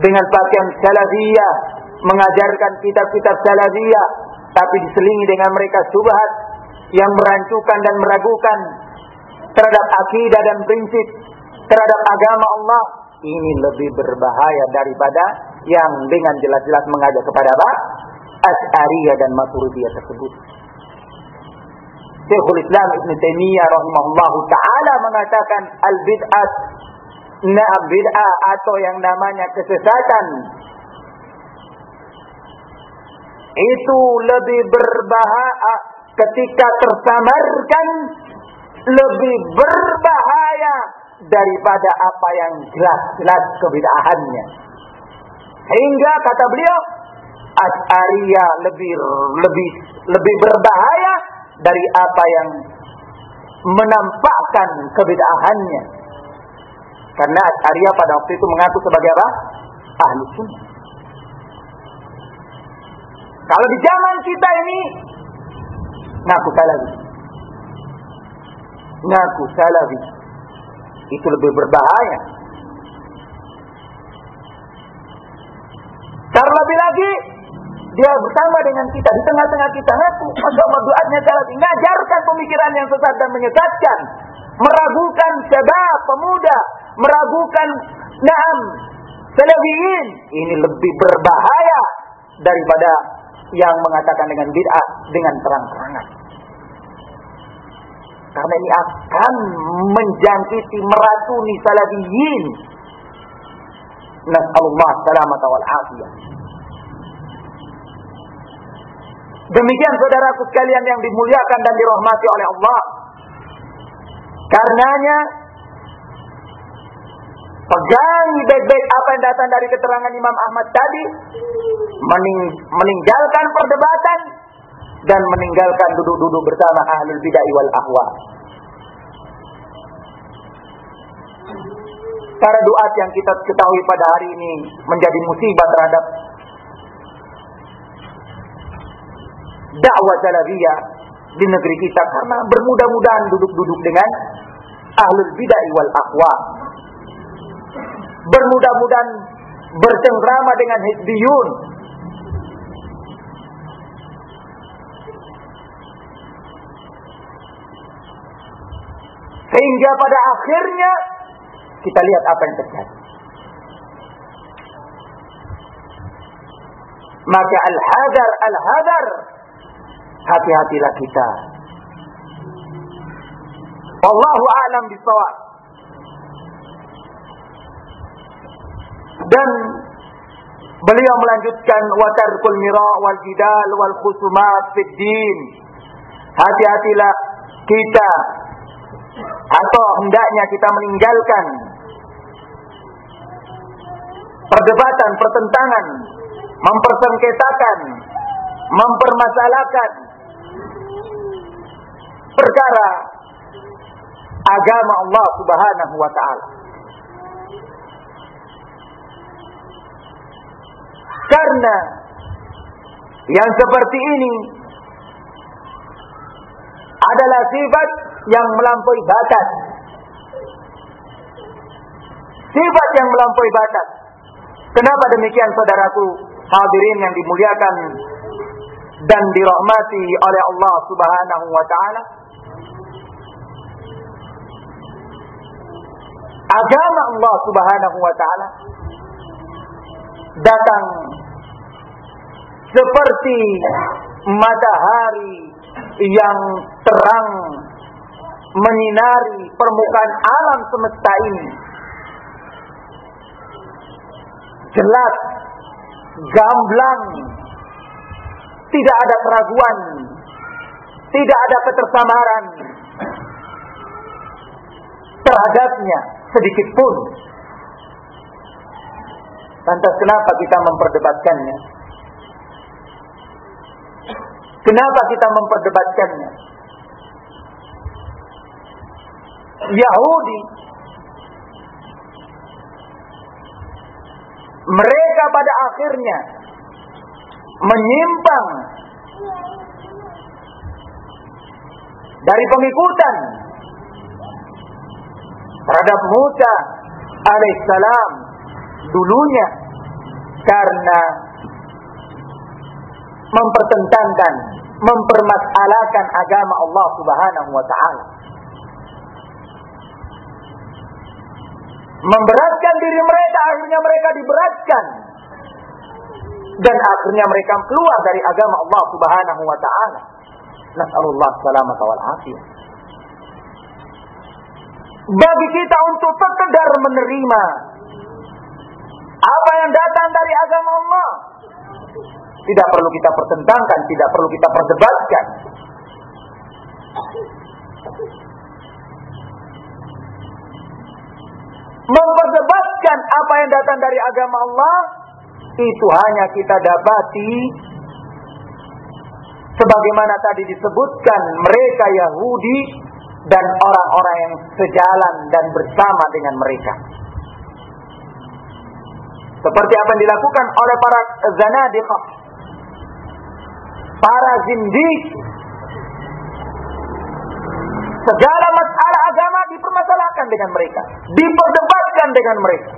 Speaker 1: Dengan pakaian salafiyah. Mengajarkan kitab-kitab salafiyah. Tapi diselingi dengan mereka subhat. Yang merancukan dan meragukan. Terhadap akidah dan prinsip. Terhadap agama Allah. Ini lebih berbahaya daripada yang dengan jelas-jelas mengajak kepada apa? As'ariyah dan Maturidiyah tersebut. Syekhul Islam Ibn Taimiyah rahimahullah taala mengatakan al bid'at na bid'ah atau yang namanya kesesatan itu lebih berbahaya ketika tersamarkan lebih berbahaya daripada apa yang jelas-jelas kebid'ahannya. Hingga kata beliau Asy'ariyah lebih lebih lebih berbahaya dari apa yang menampakkan kebedaannya. Karena Arya pada waktu itu mengaku sebagai apa? Ahli sunnah. Kalau di zaman kita ini ngaku salafi. Ngaku salafi. Itu lebih berbahaya. Karena lebih lagi dia bersama dengan kita di tengah-tengah kita. Ngaku masya Allah doanya ngajarkan pemikiran yang sesat dan menyesatkan. Meragukan sebab pemuda. Meragukan naam salafiyin ini lebih berbahaya daripada yang mengatakan dengan bid'ah dengan terang-terangan. Karena ini akan menjangkiti meracuni salafiyin nas'alullah salamata wal afiyah Demikian saudaraku sekalian yang dimuliakan dan dirahmati oleh Allah. Karenanya Pegangi baik-baik apa yang datang dari keterangan Imam Ahmad tadi. Mening meninggalkan perdebatan. Dan meninggalkan duduk-duduk bersama ahlul bid'ah wal ahwa. Para duat yang kita ketahui pada hari ini menjadi musibah terhadap dakwah salafiyah di negeri kita karena bermudah-mudahan duduk-duduk dengan ahlul bid'ah wal ahwa. Bermudah-mudahan bercengkrama dengan hizbiyun. Sehingga pada akhirnya kita lihat apa yang terjadi. Maka al-hadar, al-hadar. Hati-hatilah kita. Wallahu a'lam bisawab. Dan beliau melanjutkan watarkul mira wal jidal wal khusumat fid din. Hati-hatilah kita atau hendaknya kita meninggalkan perdebatan, pertentangan, mempersengketakan, mempermasalahkan perkara agama Allah Subhanahu wa taala. Karena yang seperti ini adalah sifat yang melampaui batas. Sifat yang melampaui batas. Kenapa demikian saudaraku hadirin yang dimuliakan dan dirahmati oleh Allah Subhanahu wa taala? Agama Allah Subhanahu wa taala datang seperti matahari yang terang menyinari permukaan alam semesta ini. Jelas, gamblang, tidak ada keraguan, tidak ada ketersamaran terhadapnya sedikit pun. Lantas kenapa kita memperdebatkannya? Kenapa kita memperdebatkannya? Yahudi mereka pada akhirnya menyimpang dari pengikutan terhadap Musa alaihissalam dulunya karena mempertentangkan, mempermasalahkan agama Allah Subhanahu wa taala. Memberatkan diri mereka, akhirnya mereka diberatkan. Dan akhirnya mereka keluar dari agama Allah Subhanahu wa taala. Nas'alullah salamata wal afiyah. Bagi kita untuk sekedar menerima apa yang datang dari agama Allah tidak perlu kita pertentangkan, tidak perlu kita perdebatkan. Memperdebatkan apa yang datang dari agama Allah itu hanya kita dapati sebagaimana tadi disebutkan mereka Yahudi dan orang-orang yang sejalan dan bersama dengan mereka. Seperti apa yang dilakukan oleh para zanadiqah para zindik. Segala masalah agama dipermasalahkan dengan mereka, diperdebatkan dengan mereka.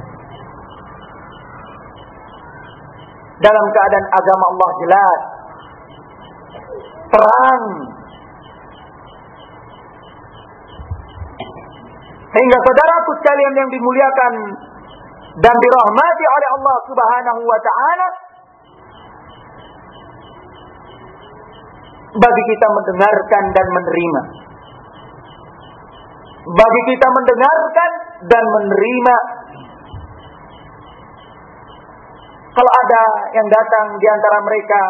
Speaker 1: Dalam keadaan agama Allah jelas, terang, Sehingga saudaraku sekalian yang dimuliakan dan dirahmati oleh Allah Subhanahu wa taala, bagi kita mendengarkan dan menerima. Bagi kita mendengarkan dan menerima. Kalau ada yang datang di antara mereka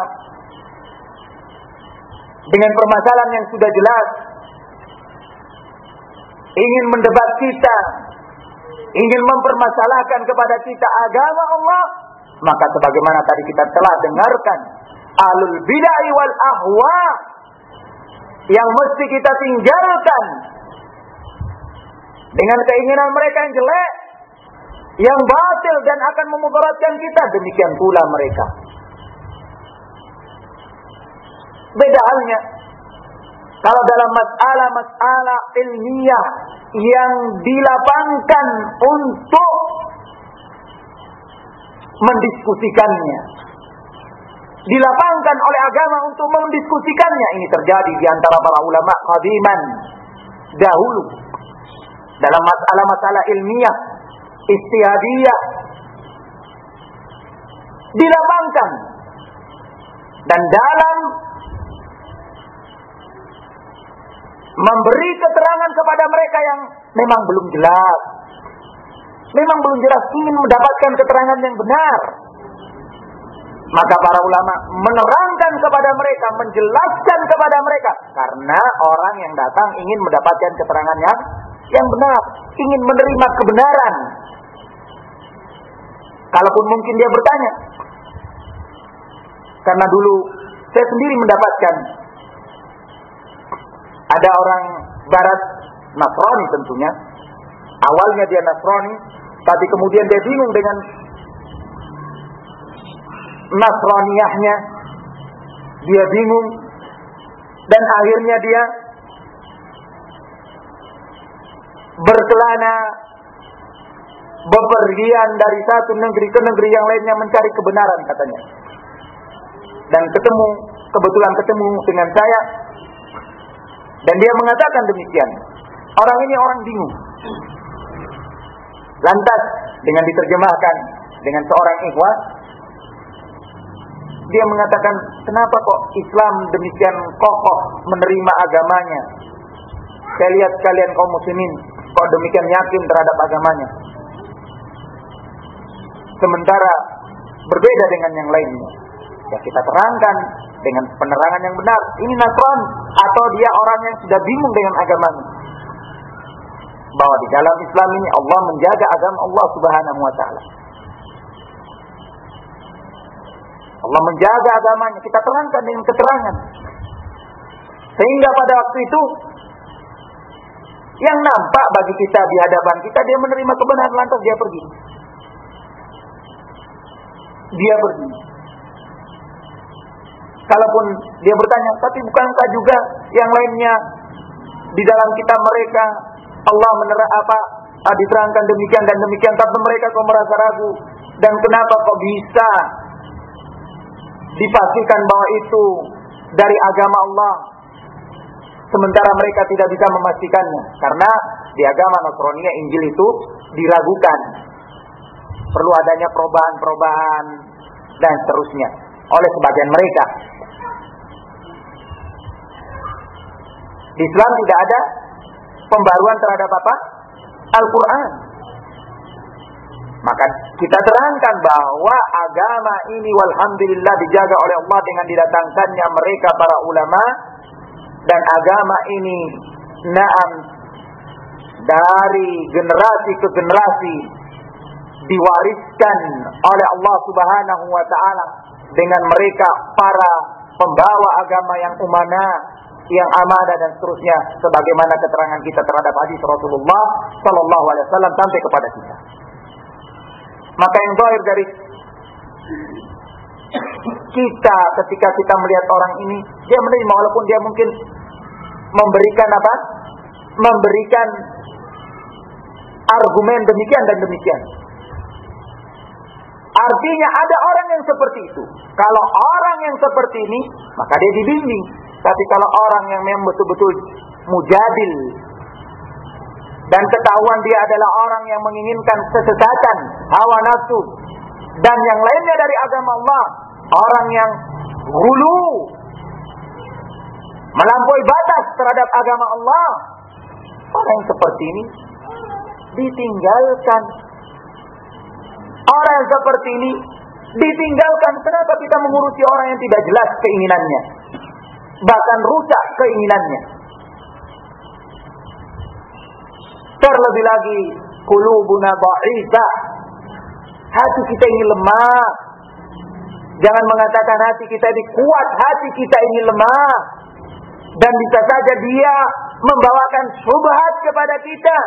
Speaker 1: dengan permasalahan yang sudah jelas, ingin mendebat kita, ingin mempermasalahkan kepada kita agama Allah, maka sebagaimana tadi kita telah dengarkan, alul bid'ah wal ahwa yang mesti kita tinggalkan. Dengan keinginan mereka yang jelek, yang batil dan akan memudaratkan kita, demikian pula mereka. Beda halnya kalau dalam masalah-masalah ilmiah yang dilapangkan untuk mendiskusikannya. Dilapangkan oleh agama untuk mendiskusikannya. Ini terjadi di antara para ulama qadiman dahulu. Dalam masalah-masalah ilmiah, istihadiyah. Dilapangkan. Dan dalam memberi keterangan kepada mereka yang memang belum jelas. Memang belum jelas ingin mendapatkan keterangan yang benar. Maka para ulama menerangkan kepada mereka, menjelaskan kepada mereka. Karena orang yang datang ingin mendapatkan keterangan yang, yang benar. Ingin menerima kebenaran. Kalaupun mungkin dia bertanya. Karena dulu saya sendiri mendapatkan ada orang barat Nasrani tentunya. Awalnya dia Nasrani, tapi kemudian dia bingung dengan Nasraniyahnya. Dia bingung dan akhirnya dia berkelana bepergian dari satu negeri ke negeri yang lainnya mencari kebenaran katanya. Dan ketemu, kebetulan ketemu dengan saya dan dia mengatakan demikian. Orang ini orang bingung. Lantas dengan diterjemahkan dengan seorang ikhwan dia mengatakan, "Kenapa kok Islam demikian kokoh menerima agamanya? Saya lihat kalian kaum muslimin kok demikian yakin terhadap agamanya. Sementara berbeda dengan yang lainnya." Ya kita terangkan dengan penerangan yang benar. Ini Nasron atau dia orang yang sudah bingung dengan agamanya. Bahwa di dalam Islam ini Allah menjaga agama Allah Subhanahu wa taala. Allah menjaga agamanya, kita terangkan dengan keterangan. Sehingga pada waktu itu yang nampak bagi kita di hadapan kita dia menerima kebenaran lantas dia pergi. Dia pergi. Kalaupun dia bertanya, tapi bukankah juga yang lainnya di dalam kitab mereka? Allah menerang apa? Ah, diterangkan demikian dan demikian tapi mereka kok merasa ragu. Dan kenapa kok bisa dipastikan bahwa itu dari agama Allah? Sementara mereka tidak bisa memastikannya. Karena di agama Nasrani Injil itu diragukan. Perlu adanya perubahan-perubahan dan seterusnya. Oleh sebagian mereka Di Islam tidak ada pembaruan terhadap apa? Al-Quran. Maka kita terangkan bahwa agama ini walhamdulillah dijaga oleh Allah dengan didatangkannya mereka para ulama dan agama ini naam dari generasi ke generasi diwariskan oleh Allah Subhanahu wa taala dengan mereka para pembawa agama yang umana yang amanah dan seterusnya sebagaimana keterangan kita terhadap hadis Rasulullah sallallahu alaihi wasallam sampai kepada kita. Maka yang zahir dari kita ketika kita melihat orang ini dia menerima walaupun dia mungkin memberikan apa? Memberikan argumen demikian dan demikian. Artinya ada orang yang seperti itu. Kalau orang yang seperti ini, maka dia dibimbing. Tapi kalau orang yang memang betul-betul mujadil dan ketahuan dia adalah orang yang menginginkan kesesatan, hawa nafsu dan yang lainnya dari agama Allah, orang yang hulu melampaui batas terhadap agama Allah, orang yang seperti ini ditinggalkan. Orang yang seperti ini ditinggalkan. Kenapa kita mengurusi orang yang tidak jelas keinginannya? Bahkan rusak keinginannya. Terlebih lagi Qulubuna dha'ifah. Hati kita ini lemah. Jangan mengatakan hati kita ini kuat, hati kita ini lemah. Dan bisa saja dia membawakan subhat kepada kita.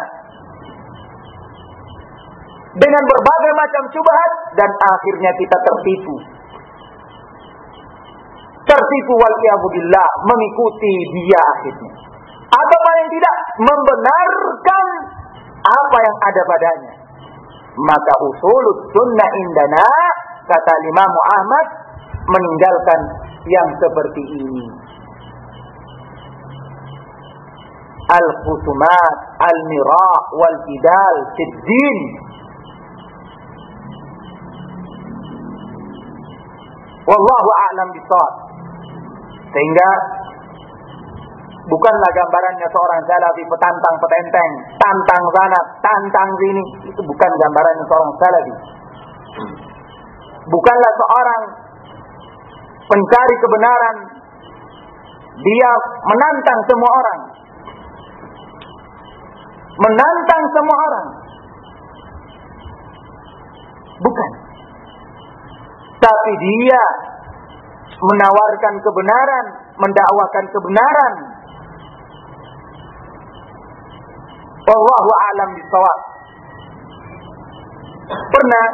Speaker 1: Dengan berbagai macam subhat dan akhirnya kita tertipu. Tertipu wal billah mengikuti dia akhirnya. Atau paling tidak membenarkan apa yang ada padanya. Maka usul sunnah indana kata Imam Ahmad meninggalkan yang seperti ini. Al-khusumat, al-mirah, wal-jidal, fiddin. Wallahu a'lam bisawab. Sehingga bukanlah gambarannya seorang salafi petantang petenteng, tantang sana, tantang sini. Itu bukan gambarannya seorang salafi. Bukanlah seorang pencari kebenaran. Dia menantang semua orang. Menantang semua orang. Bukan. Tapi dia menawarkan kebenaran, mendakwakan kebenaran. Wallahu a'lam bishawab. Pernah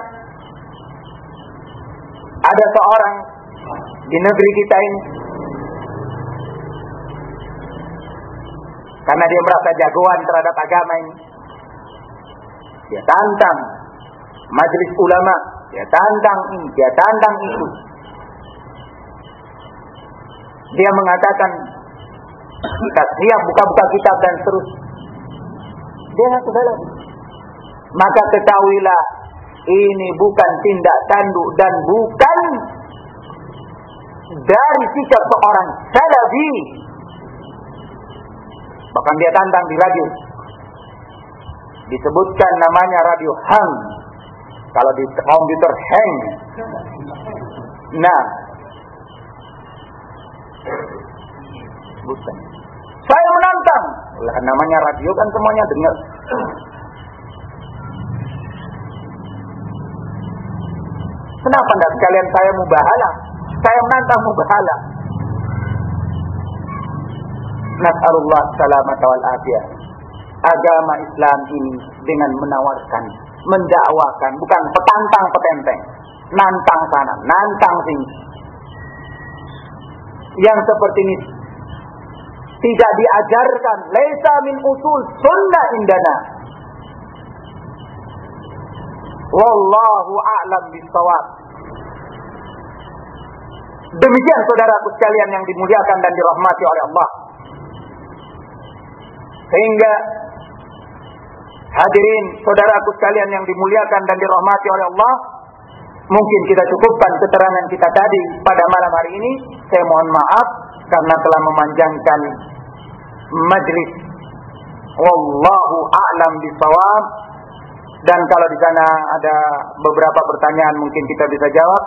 Speaker 1: ada seorang di negeri kita ini karena dia merasa jagoan terhadap agama ini dia tantang majelis ulama dia tantang ini dia tantang itu dia mengatakan kita siap buka-buka kitab dan terus dia ngaku maka ketahuilah ini bukan tindak tanduk dan bukan dari sikap seorang salafi. Bahkan dia tantang di radio. Disebutkan namanya radio hang. Kalau di komputer hang. Nah. Bukan. Saya menantang. Lah namanya radio kan semuanya dengar. Kenapa tidak sekalian saya mubahala? Saya menantang mubahala. Nas'alullah salamat wal afiyah. Agama Islam ini dengan menawarkan, mendakwakan, bukan petantang petenteng, nantang sana, nantang sini. Yang seperti ini tidak diajarkan, laisa min usul sunnah indana. Wallahu a'lam bisawab. Demikian saudaraku sekalian yang dimuliakan dan dirahmati oleh Allah. Sehingga hadirin saudaraku sekalian yang dimuliakan dan dirahmati oleh Allah, mungkin kita cukupkan keterangan kita tadi pada malam hari ini. Saya mohon maaf karena telah memanjangkan majlis. Wallahu a'lam bisawab. Dan kalau di sana ada beberapa pertanyaan mungkin kita bisa jawab.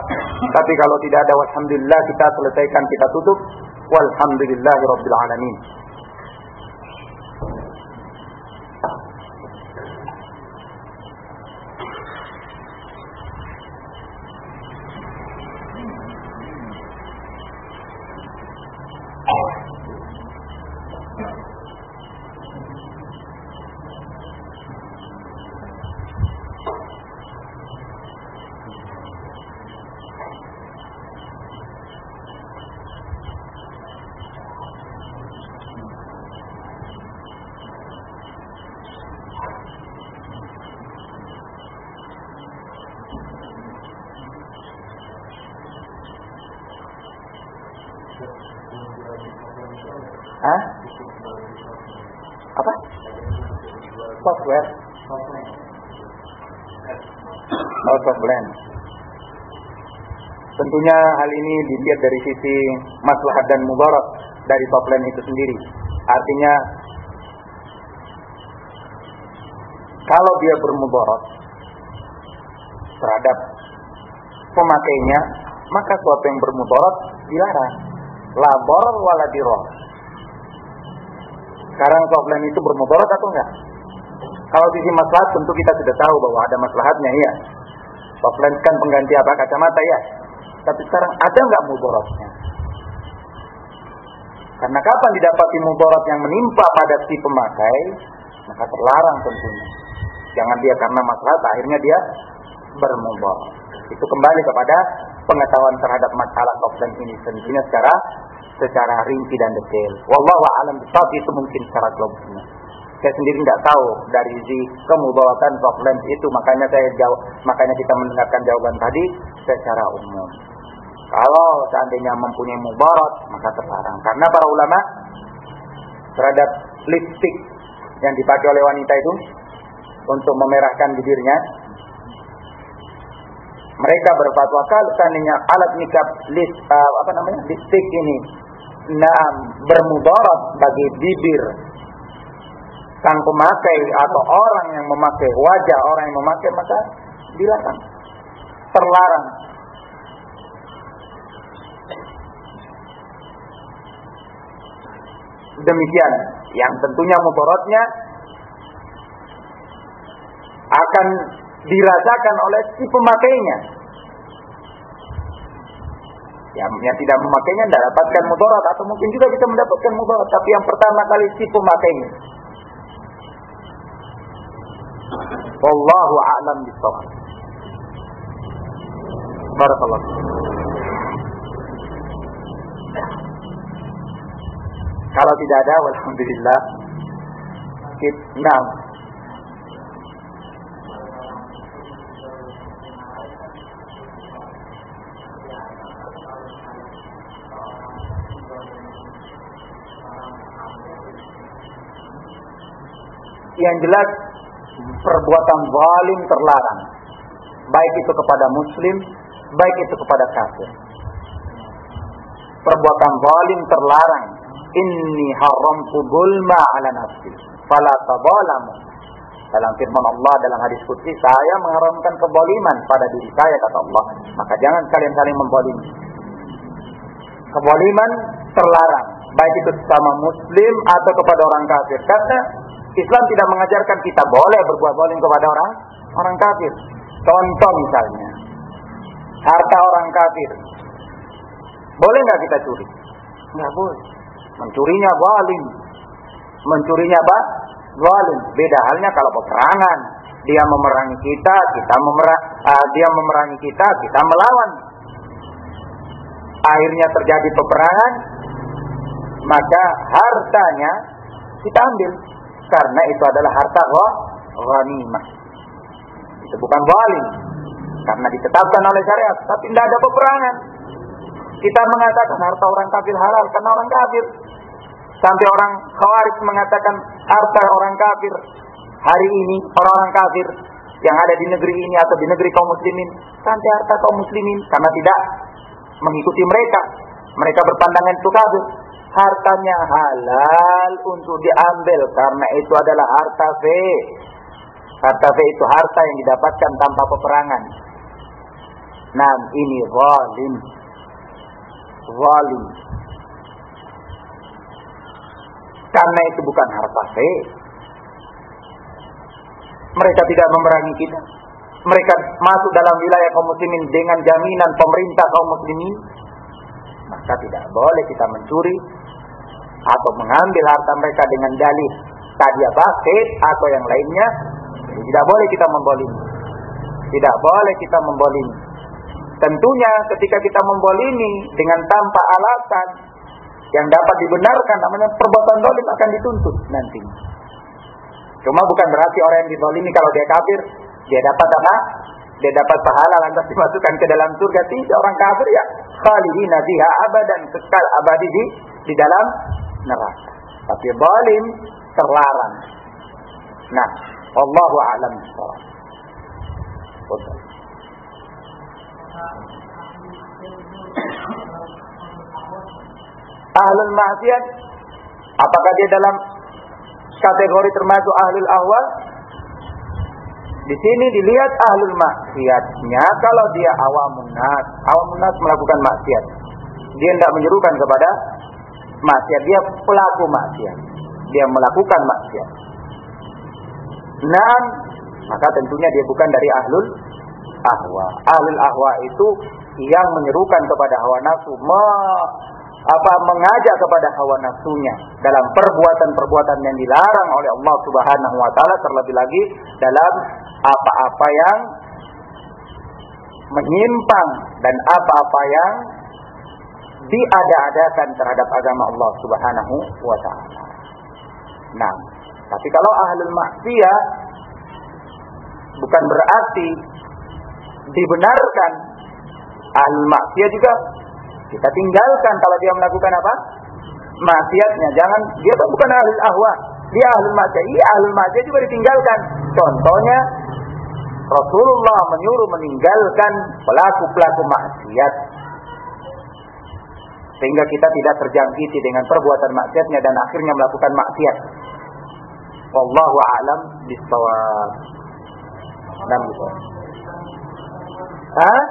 Speaker 1: Tapi kalau tidak ada alhamdulillah kita selesaikan kita tutup. Walhamdulillahirabbil alamin. Hah? Apa? Software. Software. Tentunya hal ini dilihat dari sisi maslahat dan mubarak dari software itu sendiri. Artinya kalau dia bermudarat terhadap pemakainya, maka suatu yang bermudarat dilarang. Labor wala diror. Sekarang itu bermudarat atau enggak? Kalau sisi maslahat tentu kita sudah tahu bahwa ada maslahatnya ya. Soft lens kan pengganti apa kacamata ya. Tapi sekarang ada nggak mudaratnya? Karena kapan didapati mudarat yang menimpa pada si pemakai, maka terlarang tentunya. Jangan dia karena masalah akhirnya dia bermudarat. Itu kembali kepada pengetahuan terhadap masalah software ini tentunya secara secara rinci dan detail. Wallahu a'lam itu mungkin secara global. Saya sendiri tidak tahu dari si kemudaratan soft lens itu, makanya saya jawab, makanya kita mendengarkan jawaban tadi secara umum. Kalau seandainya mempunyai mubarak, maka terlarang. Karena para ulama terhadap lipstick yang dipakai oleh wanita itu untuk memerahkan bibirnya, mereka berfatwa kalau seandainya alat nikab list uh, apa namanya lipstick ini nah bermudarat bagi bibir sang pemakai atau orang yang memakai wajah orang yang memakai maka dilarang terlarang demikian yang tentunya mudaratnya akan dirasakan oleh si pemakainya. Yang, yang tidak memakainya tidak dapatkan mudarat atau mungkin juga bisa mendapatkan mudarat, tapi yang pertama kali si pemakainya. Wallahu a'lam bishawab. Barakallahu. Kalau tidak ada, alhamdulillah. Nah, yang jelas perbuatan zalim terlarang. Baik itu kepada muslim baik itu kepada kafir. Perbuatan zalim terlarang. Inni haramtu zulma ala nafsi. Fala tadzalamu dalam firman Allah dalam hadis qudsi saya mengharamkan kezaliman pada diri saya kata Allah. Maka jangan kalian saling memzalimi kezaliman terlarang. Baik itu sama muslim atau kepada orang kafir. Karena Islam tidak mengajarkan kita boleh berbuat zalim kepada orang orang kafir. Contoh misalnya, harta orang kafir. Boleh nggak kita curi? Nggak boleh. Mencurinya zalim. Mencurinya apa? Zalim. Beda halnya kalau peperangan. Dia memerangi kita, kita memerang, uh, dia memerangi kita, kita melawan. Akhirnya terjadi peperangan, maka hartanya kita ambil karena itu adalah harta ghanimah. Itu bukan zalim karena ditetapkan oleh syariat, tapi tidak ada peperangan. Kita mengatakan harta orang kafir halal karena orang kafir. Sampai orang khawarij mengatakan harta orang kafir hari ini orang-orang kafir yang ada di negeri ini atau di negeri kaum muslimin sampai harta kaum muslimin karena tidak mengikuti mereka. Mereka berpandangan itu kafir hartanya halal untuk diambil karena itu adalah harta V. Harta V itu harta yang didapatkan tanpa peperangan. Nah, ini zalim. Zalim. Karena itu bukan harta V. Mereka tidak memerangi kita. Mereka masuk dalam wilayah kaum muslimin dengan jaminan pemerintah kaum muslimin. Maka tidak boleh kita mencuri atau mengambil harta mereka dengan dalih. Tadi apa? Atau yang lainnya. Tidak boleh kita membolimi tidak boleh kita membolimi tentunya ketika kita membolimi dengan tanpa alasan yang dapat dibenarkan namanya perbuatan dolim akan dituntut nanti. Cuma bukan berarti orang yang didolimi kalau dia kafir dia dapat apa? Dia dapat pahala lantas dimasukkan ke dalam surga. Tidak orang kafir ya. Khalidina biha abadan kekal abadi di di dalam neraka. Tapi zalim terlarang. Nah, Allahu a'lam bishawab. Ahlul maksiat apakah dia dalam kategori termasuk ahlul ahwal? Di sini dilihat ahlul maksiatnya kalau dia awamun nas, awamun nas melakukan maksiat. Dia tidak menyerukan kepada maksiat, dia pelaku maksiat. Dia melakukan maksiat. Nah, maka tentunya dia bukan dari ahlul ahwa. Ahlul ahwa itu yang menyerukan kepada hawa nafsu, me, apa mengajak kepada hawa nafsunya dalam perbuatan-perbuatan yang dilarang oleh Allah Subhanahu wa taala terlebih lagi dalam apa-apa yang menyimpang dan apa-apa yang diada-adakan terhadap agama Allah Subhanahu wa taala. Nah, tapi kalau ahlul maksiat bukan berarti dibenarkan ahlul maksiat juga kita tinggalkan kalau dia melakukan apa? Maksiatnya. Jangan dia kan bukan ahlul ahwa, dia ahlul maksiat. Iya ahlul maksiat juga ditinggalkan. Contohnya Rasulullah menyuruh meninggalkan pelaku-pelaku maksiat sehingga kita tidak terjangkiti dengan perbuatan maksiatnya dan akhirnya melakukan maksiat. Wallahu a'lam bishawab. Nam gitu. Hah?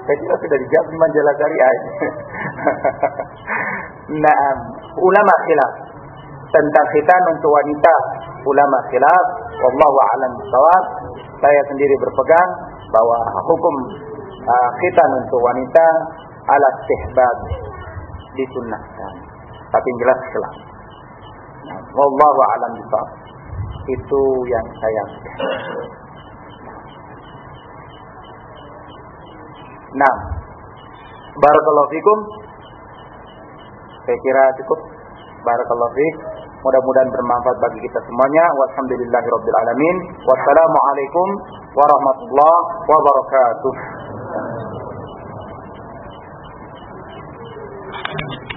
Speaker 1: Saya kira sudah dijawab di majalah syariah. nah, ulama khilaf tentang khitan untuk wanita. Ulama khilaf, wallahu a'lam bishawab. Saya sendiri berpegang bahwa hukum uh, khitan untuk wanita alat istihbab disunnahkan. Tapi jelas khilaf. Nah, wallahu a'lam bishawab. Itu yang saya Nah, barakallahu fikum. Saya kira cukup. Barakallahu fiik. Mudah-mudahan bermanfaat bagi kita semuanya. Wassalamualaikum warahmatullahi wabarakatuh. Thank you.